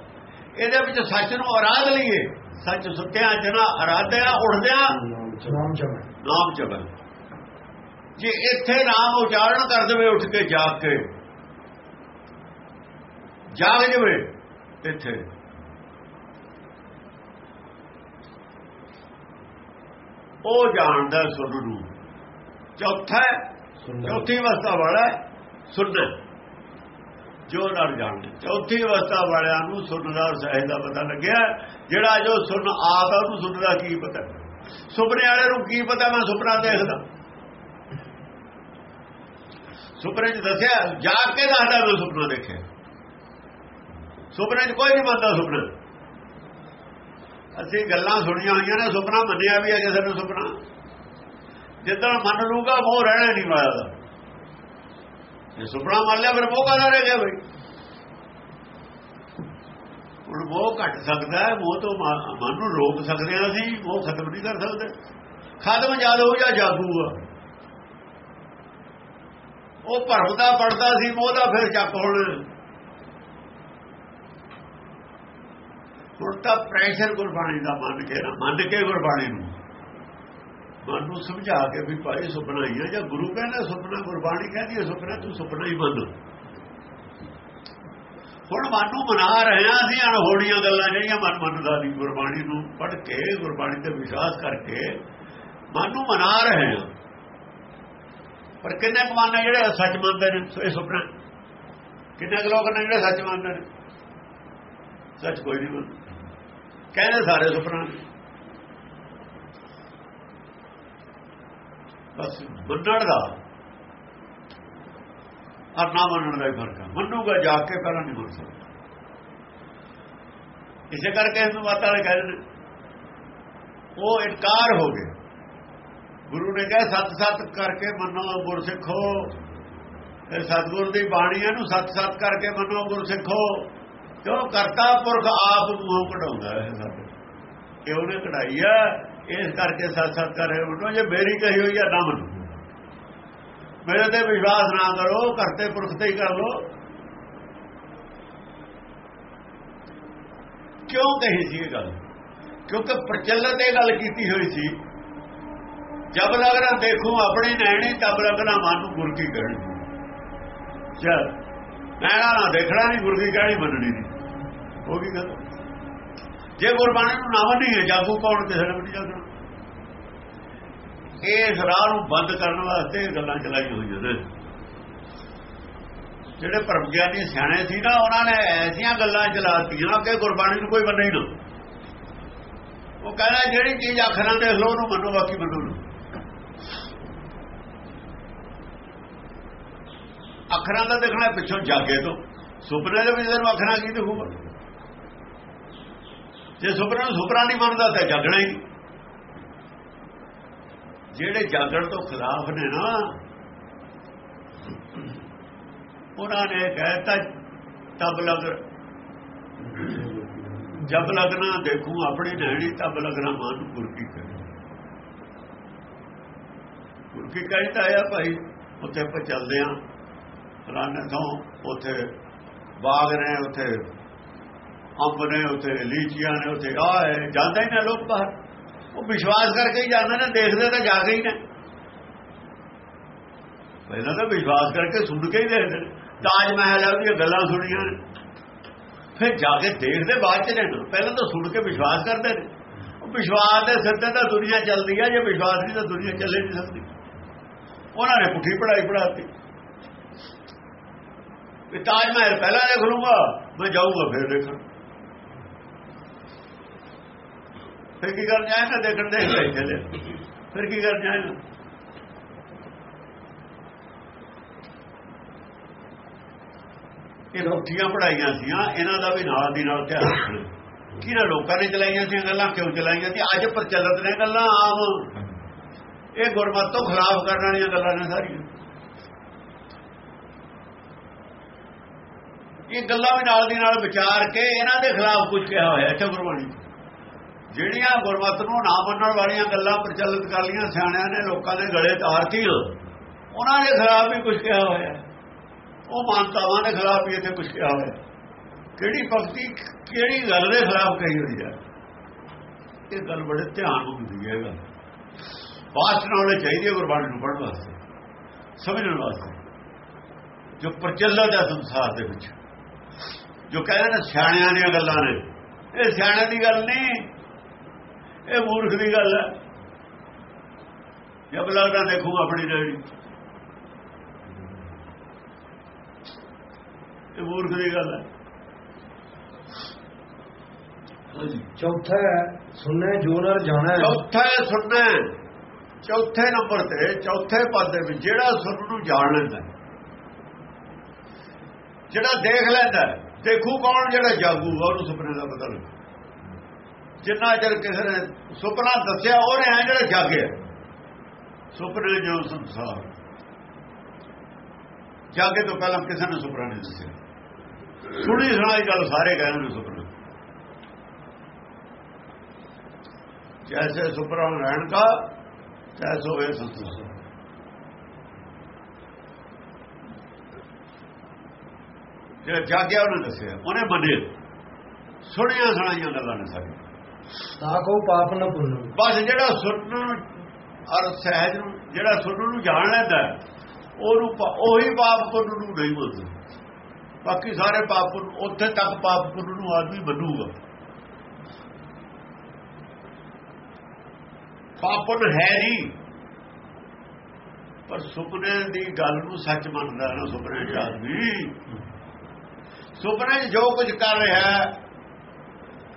ਇਹਦੇ ਵਿੱਚ ਸੱਚ ਨੂੰ ਆਰਾਧ ਲਈਏ। ਸੱਚ ਸੁੱਤਿਆਂ ਜਨਾ ਆਰਾਧਿਆ ਉੜਦਿਆਂ ਨਾਮ ਜਪਣਾ। ਨਾਮ ਜਪਣ ਜੇ ਇੱਥੇ ਨਾਮ ਉਚਾਰਨ ਕਰ ਦੇਵੇ ਉੱਠ ਕੇ ਜਾਗ ਕੇ। ਜਾਗ ਜਵੇ ਇੱਥੇ। ਉਹ ਜਾਣਦਾ ਸੁਣ ਨੂੰ। ਚੌਥਾ ਚੌਥੀ ਅਵਸਥਾ ਵਾਲਾ ਸੁਣਨਾ। ਜੋ ਨਾਲ ਜਾਣਦੇ ਚੌਥੀ ਅਵਸਥਾ ਵਾਲਿਆਂ ਨੂੰ ਸੁਣਨ ਦਾ ਸਹਿਜ ਦਾ ਪਤਾ ਲੱਗਿਆ। ਜਿਹੜਾ ਜੋ ਸੁਣ ਆਪ ਹੈ, ਉਹਨੂੰ ਸੁਣਨ ਦਾ ਕੀ ਪਤਾ? ਸੁਪਨੇ ਵਾਲੇ ਨੂੰ ਕੀ ਪਤਾ? ਮੈਂ ਸੁਪਨਾ ਦੇਖਦਾ। ਸੁਪਨੇ 'ਚ ਦੱਸਿਆ, ਜਾਗ ਕੇ ਦੱਸਦਾ ਮੈਂ ਸੁਪਨਾ ਦੇਖਿਆ। ਸੁਪਨੇ 'ਚ ਕੋਈ ਨਹੀਂ ਮੰਨਦਾ ਸੁਪਨਾ। ਅਸੀਂ ਗੱਲਾਂ ਸੁਣੀਆਂ ਹੋਈਆਂ ਨੇ, ਸੁਪਨਾ ਮੰਨਿਆ ਵੀ ਹੈ ਕਿਸੇ ਨੂੰ ਸੁਪਨਾ। ਜਿੱਦਾਂ ਮੰਨ ਲੂਗਾ ਉਹ ਰਹਿਣਾ ਨਹੀਂ ਮਾਇਆ ਜੇ ਸੁਪਨਾ ਮੰਨ ਲਿਆ, ਫਿਰ ਮੋਹ ਕਾਹਦਾ ਰਹਿ ਗਿਆ ਬਈ। ਹੁਣ ਮੋਹ ਘਟ ਸਕਦਾ ਹੈ ਮੋਹ ਤੋਂ ਮਨ ਨੂੰ ਰੋਕ ਸਕਦੇ ਹਾਂ ਅਸੀਂ ਮੋਹ ਖਤਮ ਨਹੀਂ ਕਰ ਸਕਦੇ। ਖਤਮ ਜਦ ਹੋ ਜਾ ਜਾਗੂਗਾ ਉਹ ਭਰਮਦਾ ਪੜਦਾ ਸੀ, ਮੋਹ ਦਾ ਫਿਰ ਚੱਕ ਹੁਣ। ਹੁਣ ਤਾਂ ਪ੍ਰੈਸ਼ਰ ਗੁਰਬਾਣੀ ਦਾ ਮੰਨ ਕੇ ਨਾ, ਮੰਨ ਕੇ ਗੁਰਬਾਣੀ ਨੂੰ। ਮਨ ਨੂੰ ਸਮਝਾ ਕੇ ਵੀ ਭਾਈ ਸੁਪਨਾ ਹੀ ਹੈ ਜਾਂ ਗੁਰੂ ਕਹਿੰਦਾ ਸੁਪਨਾ, ਗੁਰਬਾਣੀ ਕਹਿੰਦੀ ਹੈ ਸੁਪਨਾ, ਤੂੰ ਸੁਪਨਾ ਹੀ ਮੰਨ। ਹੁਣ ਮਨ ਨੂੰ ਮਨਾ ਰਹੇ ਆ ਅਸੀਂ, ਅਣਹੋੜੀਆਂ ਗੱਲਾਂ ਜਿਹੜੀਆਂ ਮਨ ਮੰਨਦਾ ਨਹੀਂ, ਗੁਰਬਾਣੀ ਨੂੰ ਪੜ੍ਹ ਕੇ, ਗੁਰਬਾਣੀ ਤੇ ਵਿਸ਼ਵਾਸ ਕਰਕੇ ਮਨ ਨੂੰ ਮਨਾ ਰਹੇ ਆ ਪਰ ਕਿੰਨੇ ਕਮਾਨਾ ਜਿਹੜੇ ਸੱਚ ਮੰਨਦੇ ਨੇ, ਇਹ ਸੁਪਨਾ? ਕਿੰਨੇ ਲੋਕ ਨੇ ਜਿਹੜੇ ਸੱਚ ਮੰਨਦੇ ਨੇ? ਸੱਚ ਕੋਈ ਨਹੀਂ ਮੰਨਦਾ। ਕਹਿੰਦੇ ਸਾਰੇ ਸੁਪਨਾ ਨੇ। ਬਸ ਮੰਨਣ ਦਾ ਔਰ ਨਾ ਮੰਨਣ ਦਾ ਹੀ ਫ਼ਰਕ ਹੈ ਮੰਨੂਗਾ ਜਾ ਕੇ, ਪਹਿਲਾਂ ਨਹੀਂ ਮੰਨ ਸਕਦਾ। ਇਸੇ ਕਰਕੇ ਇਹਨੂੰ ਬਾਤਾਂ ਵਾਲੇ ਕਹਿੰਦੇ ਉਹ ਇਨਕਾਰ ਹੋ ਗਏ। ਗੁਰੂ ਨੇ ਕਿਹਾ ਸਤ ਸਤ ਕਰਕੇ ਮੰਨੋ ਗੁਰਸਿੱਖੋ ਇਹ ਸਤਗੁਰ ਦੀ ਬਾਣੀ ਹੈ ਨੂੰ ਸਤ ਸਤ ਕਰਕੇ ਮੰਨੋ ਗੁਰਸਿੱਖੋ ਕਿਉਂ ਕਰਤਾ ਪੁਰਖ ਆਪ ਮੂੰਹ ਕਢਾਉਂਦਾ ਹੈ ਸਾਡੇ। ਇਹ ਉਹਨੇ ਕਢਾਈ ਹੈ ਇਸ ਕਰਕੇ ਸਤ ਸਤ ਕਰੇ ਮੰਨੋ ਜੇ ਮੇਰੀ ਕਹੀ ਹੋਈ ਆ ਨਾ ਮੰਨੋ। ਮੇਰੇ ਤੇ ਵਿਸ਼ਵਾਸ ਨਾ ਕਰੋ ਕਰਤੇ ਪੁਰਖ ਤੇ ਹੀ ਕਰ ਲੋ ਕਿਉਂ ਕਹੀ ਸੀ ਇਹ ਗੱਲ? ਕਿਉਂਕਿ ਪ੍ਰਚਲਿਤ ਇਹ ਗੱਲ ਕੀਤੀ ਹੋਈ ਸੀ, ਜਬ ਲਗਣਾ ਦੇਖੂ ਆਪਣੀ ਨੈਣੀ, ਤਬ ਲਗਣਾ ਮਨ ਗੁਰ ਕੀ ਕਹਿਣੀ। ਚਲ, ਨੈਣਾ ਨਾ ਦੇਖਣਾ ਨਹੀਂ ਗੁਰ ਕੀ ਕਹਿਣੀ, ਮੰਨਣੀ ਨਹੀਂ ਉਹ ਕੀ ਗੱਲ? ਜੇ ਗੁਰਬਾਣੀ ਨੂੰ ਨਾ ਮੰਨੀਏ, ਜਾਗੂ ਕੌਣ ਕਿਸੇ ਨੇ ਨਹੀਂ ਜਾਗਣਾ ਇਹ ਰਾਹ ਨੂੰ ਬੰਦ ਕਰਨ ਵਾਸਤੇ ਗੱਲਾਂ ਚਲਾਈ ਹੋਈਆਂ ਨੇ। ਜਿਹੜੇ ਪਰਮ ਗਿਆਨੀ ਸਿਆਣੇ ਸੀ ਨਾ, ਉਹਨਾਂ ਨੇ ਐਸੀਆਂ ਗੱਲਾਂ ਚਲਾਤੀਆਂ ਕਿ ਗੁਰਬਾਣੀ ਨੂੰ ਕੋਈ ਮੰਨੇ ਹੀ ਨਾ। ਉਹ ਕਹਿੰਦਾ, ਜਿਹੜੀ ਚੀਜ਼ ਅੱਖਰਾਂ ਦੇਖ ਲਓ, ਉਹਨੂੰ ਮੰਨੋ, ਬਾਕੀ ਮੰਨੋ ਅੱਖਰਾਂ ਦਾ ਦੇਖਣਾ ਪਿੱਛੋਂ ਜਾਗੇ ਤੋਂ। ਸੁਪਨੇ ਦੇ ਵਿੱਚ ਤੈਨੂੰ ਅੱਖਰਾਂ ਕੀ ਦਿਖੂਗਾ? ਜੇ ਸੁਪਨਾ ਨੂੰ ਸੁਪਨਾ ਨਹੀਂ ਮੰਨਦਾ ਤਾਂ ਜਾਗਣਾ ਹੀ ਜਿਹੜੇ ਜਾਗਣ ਤੋਂ ਖਿਲਾਫ ਨੇ ਨਾ, ਉਹਨਾਂ ਨੇ ਕਹਿਤਾ, ਤਬ ਲਗ, ਜਬ ਲਗਣਾ ਦੇਖੂ, ਆਪਣੀ ਨਹਿਣੀ ਤਬ ਲਗਣਾ ਮਨ ਗੁਰਕੀ ਕਰੇ ਗੁਰਕੀ ਕਹਿੰਦਾ ਆ ਭਾਈ, ਉੱਥੇ ਆਪਾਂ ਚੱਲਦੇ ਆਂ। ਫਲਾਣੇ ਤੋਂ ਉੱਥੇ ਬਾਗ ਨੇ ਉੱਥੇ ਅੰਬ ਨੇ ਉੱਥੇ ਲੀਚੀਆਂ ਨੇ ਉੱਥੇ ਆਏ ਜਾਂਦਾ ਹੀ ਨਾ ਲੋਕ ਬਾਹਰ। ਉਹ ਵਿਸ਼ਵਾਸ ਕਰਕੇ ਹੀ ਜਾਂਦੇ ਨੇ, ਦੇਖਦੇ ਤਾਂ ਜਾ ਕੇ ਹੀ ਨੇ। ਪਹਿਲਾਂ ਤਾਂ ਵਿਸ਼ਵਾਸ ਕਰਕੇ ਸੁਣ ਕੇ ਹੀ ਦੇਖਦੇ ਨੇ। ਤਾਜ ਮਹਿਲ ਉਹਦੀਆਂ ਗੱਲਾਂ ਸੁਣੀਆਂ ਨੇ। ਫਿਰ ਜਾ ਕੇ ਦੇਖਦੇ ਬਾਅਦ ਚ ਨੇ। ਪਹਿਲਾਂ ਤਾਂ ਸੁਣ ਕੇ ਵਿਸ਼ਵਾਸ ਕਰਦੇ ਨੇ। ਉਹ ਵਿਸ਼ਵਾਸ ਦੇ ਸਿਰ ਤੇ ਤਾਂ ਦੁਨੀਆ ਚੱਲਦੀ ਹੈ ਜੇ ਵਿਸ਼ਵਾਸ ਨਹੀਂ ਤਾਂ ਦੁਨੀਆ ਚੱਲੇ ਨਹੀਂ ਸਕਦੀ। ਉਹਨਾਂ ਨੇ ਪੁੱਠੀ ਪੜਾਈ ਪੜਾਤੀ ਵੀ ਤਾਜ ਮਹਿਲ ਪਹਿਲਾਂ ਦੇਖ ਲੂੰਗਾ ਮੈਂ ਜਾਊਂਗਾ ਫਿਰ ਦੇਖਣ ਫਿਰ ਕੀ ਕਰਨ ਜਾਏਗਾ ਦੇਖਣ ਦੇਖ ਲੈ ਚਲੇ। ਫਿਰ ਕੀ ਕਰਨ ਜਾਏਗਾ ਇਹ ਰੋਟੀਆਂ ਪੜਾਈਆਂ ਸੀਆਂ, ਇਹਨਾਂ ਦਾ ਵੀ ਨਾਲ ਦੀ ਨਾਲ ਧਿਆਨ ਰੱਖਣਾ। ਕਿਹਨਾਂ ਲੋਕਾਂ ਨੇ ਚਲਾਈਆਂ ਸੀ ਗੱਲਾਂ, ਕਿਉਂ ਚਲਾਈਆਂ ਸੀ ਅੱਜ ਪ੍ਰਚਲਿਤ ਨੇ ਗੱਲਾਂ ਆਮ। ਇਹ ਗੁਰਮਤ ਤੋਂ ਖਿਲਾਫ ਕਰਨ ਵਾਲੀਆਂ ਗੱਲਾਂ ਨੇ ਸਾਰੀਆਂ। ਇਹ ਗੱਲਾਂ ਵੀ ਨਾਲ ਦੀ ਨਾਲ ਵਿਚਾਰ ਕੇ ਇਹਨਾਂ ਦੇ ਖਿਲਾਫ ਕੁਝ ਕਿਹਾ ਹੋਇਆ, ਇੱਥੇ ਗੁਰਬਾਣੀ ਜਿਹੜੀਆਂ ਗੁਰਮਤ ਨੂੰ ਨਾ ਮੰਨਣ ਵਾਲੀਆਂ ਗੱਲਾਂ ਪ੍ਰਚਲਿਤ ਕਰ ਲੀਆਂ ਸਿਆਣਿਆਂ ਨੇ ਲੋਕਾਂ ਦੇ ਗਲੇ ਤਾਰਤੀ ਉਹਨਾਂ ਦੇ ਖਿਲਾਫ ਵੀ ਕੁਝ ਕਿਹਾ ਹੋਇਆ ਉਹ ਮਾਨਤਾਵਾਂ ਦੇ ਖਿਲਾਫ ਵੀ ਇੱਥੇ ਕੁਝ ਕਿਹਾ ਹੋਇਆ ਕਿਹੜੀ ਭਗਤੀ, ਕਿਹੜੀ ਗੱਲ ਦੇ ਖਿਲਾਫ ਕਹੀ ਹੋਈ ਹੈ? ਇਹ ਗੱਲ ਬੜੇ ਧਿਆਨ ਨੂੰ ਹੁੰਦੀ ਹੈ ਗੱਲ। ਵਾਸਨਾ ਹੋਣੀ ਚਾਹੀਦੀ ਹੈ ਗੁਰਬਾਣੀ ਨੂੰ ਪੜ੍ਹਨ ਵਾਸਤੇ, ਸਮਝਣ ਵਾਸਤੇ। ਜੋ ਪ੍ਰਚਲਿਤ ਹੈ ਸੰਸਾਰ ਦੇ ਵਿੱਚ। ਜੋ ਕਹਿੰਦੇ ਨੇ ਸਿਆਣਿਆਂ ਦੀਆਂ ਗੱਲਾਂ ਨੇ। ਇਹ ਸਿਆਣਿਆਂ ਦੀ ਗੱਲ ਨਹੀਂ। ਇਹ ਮੂਰਖ ਦੀ ਗੱਲ ਹੈ। ਜਬ ਲੱਗਦਾ ਦੇਖੂ ਆਪਣੀ ਰੇੜੀ। ਇਹ ਮੂਰਖ ਦੀ ਗੱਲ ਹੈ। ਚੌਥਾ ਸੁਣਨੇ ਜੋ ਨਰ ਜਾਣਾ ਚੌਥਾ ਸੁਣਨਾ ਚੌਥੇ ਨੰਬਰ ਤੇ ਚੌਥੇ ਪਦ ਦੇ ਵਿੱਚ ਜਿਹੜਾ ਸੁਣ ਨੂੰ ਜਾਣ ਲੈਂਦਾ ਜਿਹੜਾ ਦੇਖ ਲੈਂਦਾ ਦੇਖੂ ਕੌਣ ਜਿਹੜਾ ਜਾਗੂਗਾ ਉਹਨੂੰ ਸੁਪਨੇ ਦਾ ਪਤਾ ਲੱਗੂ ਜਿੰਨਾ ਚਿਰ ਕਿਸੇ ਨੇ ਸੁਪਨਾ ਦੱਸਿਆ ਉਹਨੇ ਆ ਜਿਹੜਾ ਜਾਗਿਆ ਸੁਪਨੇ ਜੋ ਸੰਸਾਰ। ਜਾਗੇ ਤੋਂ ਪਹਿਲਾਂ ਕਿਸੇ ਨੇ ਸੁਪਨਾ ਨਹੀਂ ਦੱਸਿਆ। ਸੁਣੀ ਸੁਣਾਈ ਗੱਲ, ਸਾਰੇ ਕਹਿੰਦੇ ਨੇ ਸੁਪਨਾ। ਜੈਸੇ ਸੁਪਨਾ ਰਹਿਣ ਦਾ, ਤੈਸੋ ਹੋਏ ਸੰਸਾਰ। ਜਿਹੜਾ ਜਾਗਿਆ ਉਹਨੇ ਦੱਸਿਆ, ਉਹਨੇ ਮੰਨੇ। ਸੁਣੀਆਂ ਸੁਣਾਈਆਂ ਗੱਲਾਂ ਨੇ ਸਾਰੀਆਂ। ਤਾਂ ਪਾਪ ਨਾ ਪੁੰਨ। ਬਸ ਜਿਹੜਾ ਸੁਣਨ ਔਰ ਸਹਿਜ ਨੂੰ, ਜਿਹੜਾ ਸੁਣਨ ਨੂੰ ਜਾਣ ਲੈਂਦਾ ਉਹਨੂੰ ਉਹੀ ਪਾਪ ਪੁੰਨ ਨੂੰ ਨਹੀਂ ਬੋਲਦਾ। ਬਾਕੀ ਸਾਰੇ ਪਾਪ ਉੱਥੇ ਤੱਕ ਪਾਪ ਪੁੰਨ ਨੂੰ ਆਦਮੀ ਬਣੂਗਾ ਪਾਪ ਹੈ ਨਹੀਂ ਪਰ ਸੁਪਨੇ ਦੀ ਗੱਲ ਨੂੰ ਸੱਚ ਮੰਨਦਾ ਨਾ ਸੁਪਨੇ ਚ ਆਦਮੀ। ਸੁਪਨੇ 'ਚ ਜੋ ਕੁਝ ਕਰ ਰਿਹਾ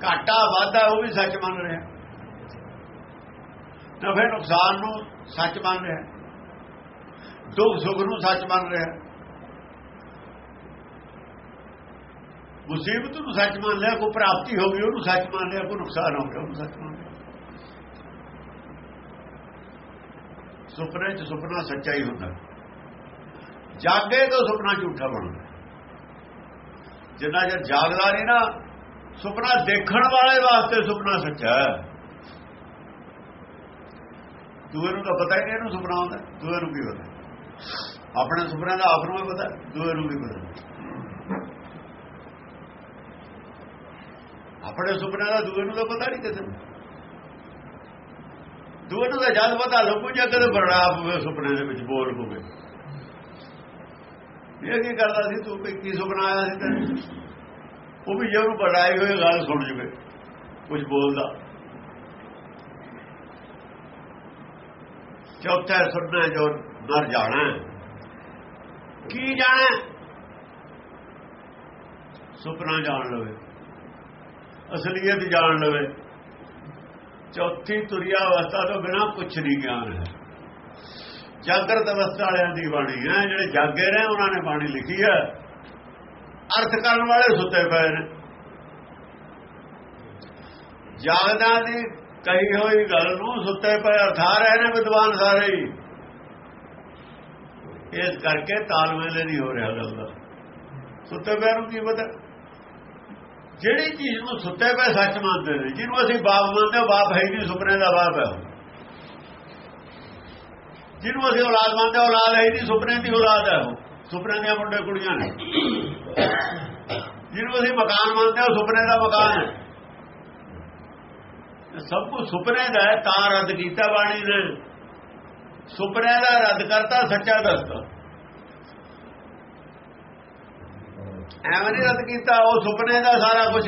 ਘਾਟਾ ਵਾਧਾ ਉਹ ਵੀ ਸੱਚ ਮੰਨ ਰਿਹਾ। ਨਫੇ ਨੁਕਸਾਨ ਨੂੰ ਸੱਚ ਮੰਨ ਰਿਹਾ। ਦੁੱਖ ਸੁੱਖ ਨੂੰ ਸੱਚ ਮੰਨ ਰਿਹਾ। ਮੁਸੀਬਤ ਨੂੰ ਸੱਚ ਮੰਨ ਲਿਆ ਕੋਈ ਪ੍ਰਾਪਤੀ ਹੋ ਗਈ ਉਹਨੂੰ ਸੱਚ ਮੰਨ ਲਿਆ ਕੋਈ ਨੁਕਸਾਨ ਹੋ ਗਿਆ ਉਹਨੂੰ ਸੱਚ ਮੰਨ ਲਿਆ ਸੁਪਨੇ 'ਚ ਸੁਪਨਾ ਸੱਚਾ ਹੀ ਹੁੰਦਾ। ਜਾਗੇ ਤੋਂ ਸੁਪਨਾ ਝੂਠਾ ਬਣਦਾ। ਜਿੰਨਾ ਚਿਰ ਜਾਗਦਾ ਨਹੀਂ ਨਾ ਸੁਪਨਾ ਦੇਖਣ ਵਾਲੇ ਵਾਸਤੇ ਸੁਪਨਾ ਸੱਚਾ ਹੈ। ਦੂਏ ਨੂੰ ਤਾਂ ਪਤਾ ਹੀ ਨਹੀਂ ਇਹਨੂੰ ਸੁਪਨਾ ਆਉਂਦਾ, ਦੂਏ ਨੂੰ ਕੀ ਪਤਾ। ਆਪਣੇ ਸੁਪਨੇ ਦਾ ਆਪ ਨੂੰ ਵੀ ਪਤਾ, ਦੂਏ ਨੂੰ ਵੀ ਪਤਾ। ਆਪਣੇ ਸੁਪਨੇ ਦਾ ਦੂਏ ਨੂੰ ਤਾਂ ਪਤਾ ਨਹੀਂ ਕਿਸੇ ਨੂੰ ਦੂਏ ਨੂੰ ਤਾਂ ਜਦ ਪਤਾ ਲੱਗੂ ਜੇ ਕਦੇ ਬੜਾ ਆਪ ਸੁਪਨੇ ਦੇ ਵਿੱਚ ਬੋਲ ਹੋਵੇ। ਇਹ ਕੀ ਕਰਦਾ ਸੀ ਤੂੰ ਕੀ ਸੁਪਨਾ ਆਇਆ ਸੀ ਤੈਨੂੰ? ਉਹ ਵੀ ਜਦੋਂ ਬੜਾਈ ਹੋਈ ਗੱਲ ਸੁਣ ਜਵੇ, ਕੁਝ ਬੋਲਦਾ। ਚੌਥਾ ਸੁਣਨਾ ਜੋ ਨਰ ਜਾਣਾ ਕੀ ਜਾਣਾ ਸੁਪਨਾ ਜਾਣ ਲਵੇ। ਅਸਲੀਅਤ ਜਾਣ ਲਵੇ। ਚੌਥੀ ਤੁਰਿਆ ਅਵਸਥਾ ਤੋਂ ਬਿਨਾ ਕੁਛ ਨਹੀਂ ਗਿਆਨ ਹੈ। ਜਾਗਰਤ ਅਵਸਥਾ ਵਾਲਿਆਂ ਦੀ ਬਾਣੀ ਹੈ, ਜਿਹੜੇ ਜਾਗੇ ਰਹੇ, ਉਹਨਾਂ ਨੇ ਬਾਣੀ ਲਿਖੀ ਹੈ। ਅਰਥ ਕਰਨ ਵਾਲੇ ਸੁੱਤੇ ਪਏ ਨੇ। ਜਾਗਦਾ ਦੀ ਕਹੀ ਹੋਈ ਗੱਲ ਨੂੰ ਸੁੱਤੇ ਪਏ ਅਰਥਾ ਰਹੇ ਨੇ ਵਿਦਵਾਨ ਸਾਰੇ ਹੀ। ਇਸ ਕਰਕੇ ਤਾਲਮੇਲ ਨਹੀਂ ਹੋ ਰਿਹਾ ਗੱਲ ਦਾ। ਸੁੱਤੇ ਪਏ ਨੂੰ ਕੀ ਪਤਾ? ਜਿਹੜੀ ਚੀਜ਼ ਨੂੰ ਸੁੱਤੇ ਪਏ ਸੱਚ ਮੰਨਦੇ ਨੇ, ਜਿਹਨੂੰ ਅਸੀਂ ਬਾਪ ਮੰਨਦੇ ਹਾਂ, ਬਾਪ ਹੈ ਹੀ ਨਹੀਂ, ਸੁਪਨੇ ਦਾ ਬਾਪ ਹੈ। ਜਿਹਨੂੰ ਅਸੀਂ ਔਲਾਦ ਮੰਨਦੇ ਔਲਾਦ ਹੈ ਹੀ ਨਹੀਂ, ਸੁਪਨੇ ਦੀ ਔਲਾਦ ਹੈ ਉਹ। ਸੁਪਨੇ ਦੀਆਂ ਮੁੰਡੇ ਕੁੜੀਆਂ ਨੇ। ਜਿਹਨੂੰ ਅਸੀਂ ਮਕਾਨ ਮੰਨਦੇ ਹਾਂ ਸੁਪਨੇ ਦਾ ਮਕਾਨ ਹੈ। ਸਭ ਕੁਝ ਸੁਪਨੇ ਦਾ ਹੈ, ਤਾਂ ਰੱਦ ਕੀਤਾ ਬਾਣੀ ਨੇ। ਸੁਪਨੇ ਦਾ ਰੱਦ ਕਰਤਾ, ਸੱਚਾ ਦੱਸਦਾ ਐਵੇਂ ਨਹੀਂ ਰੱਦ ਕੀਤਾ, ਉਹ ਸੁਪਨੇ ਦਾ ਸਾਰਾ ਕੁਝ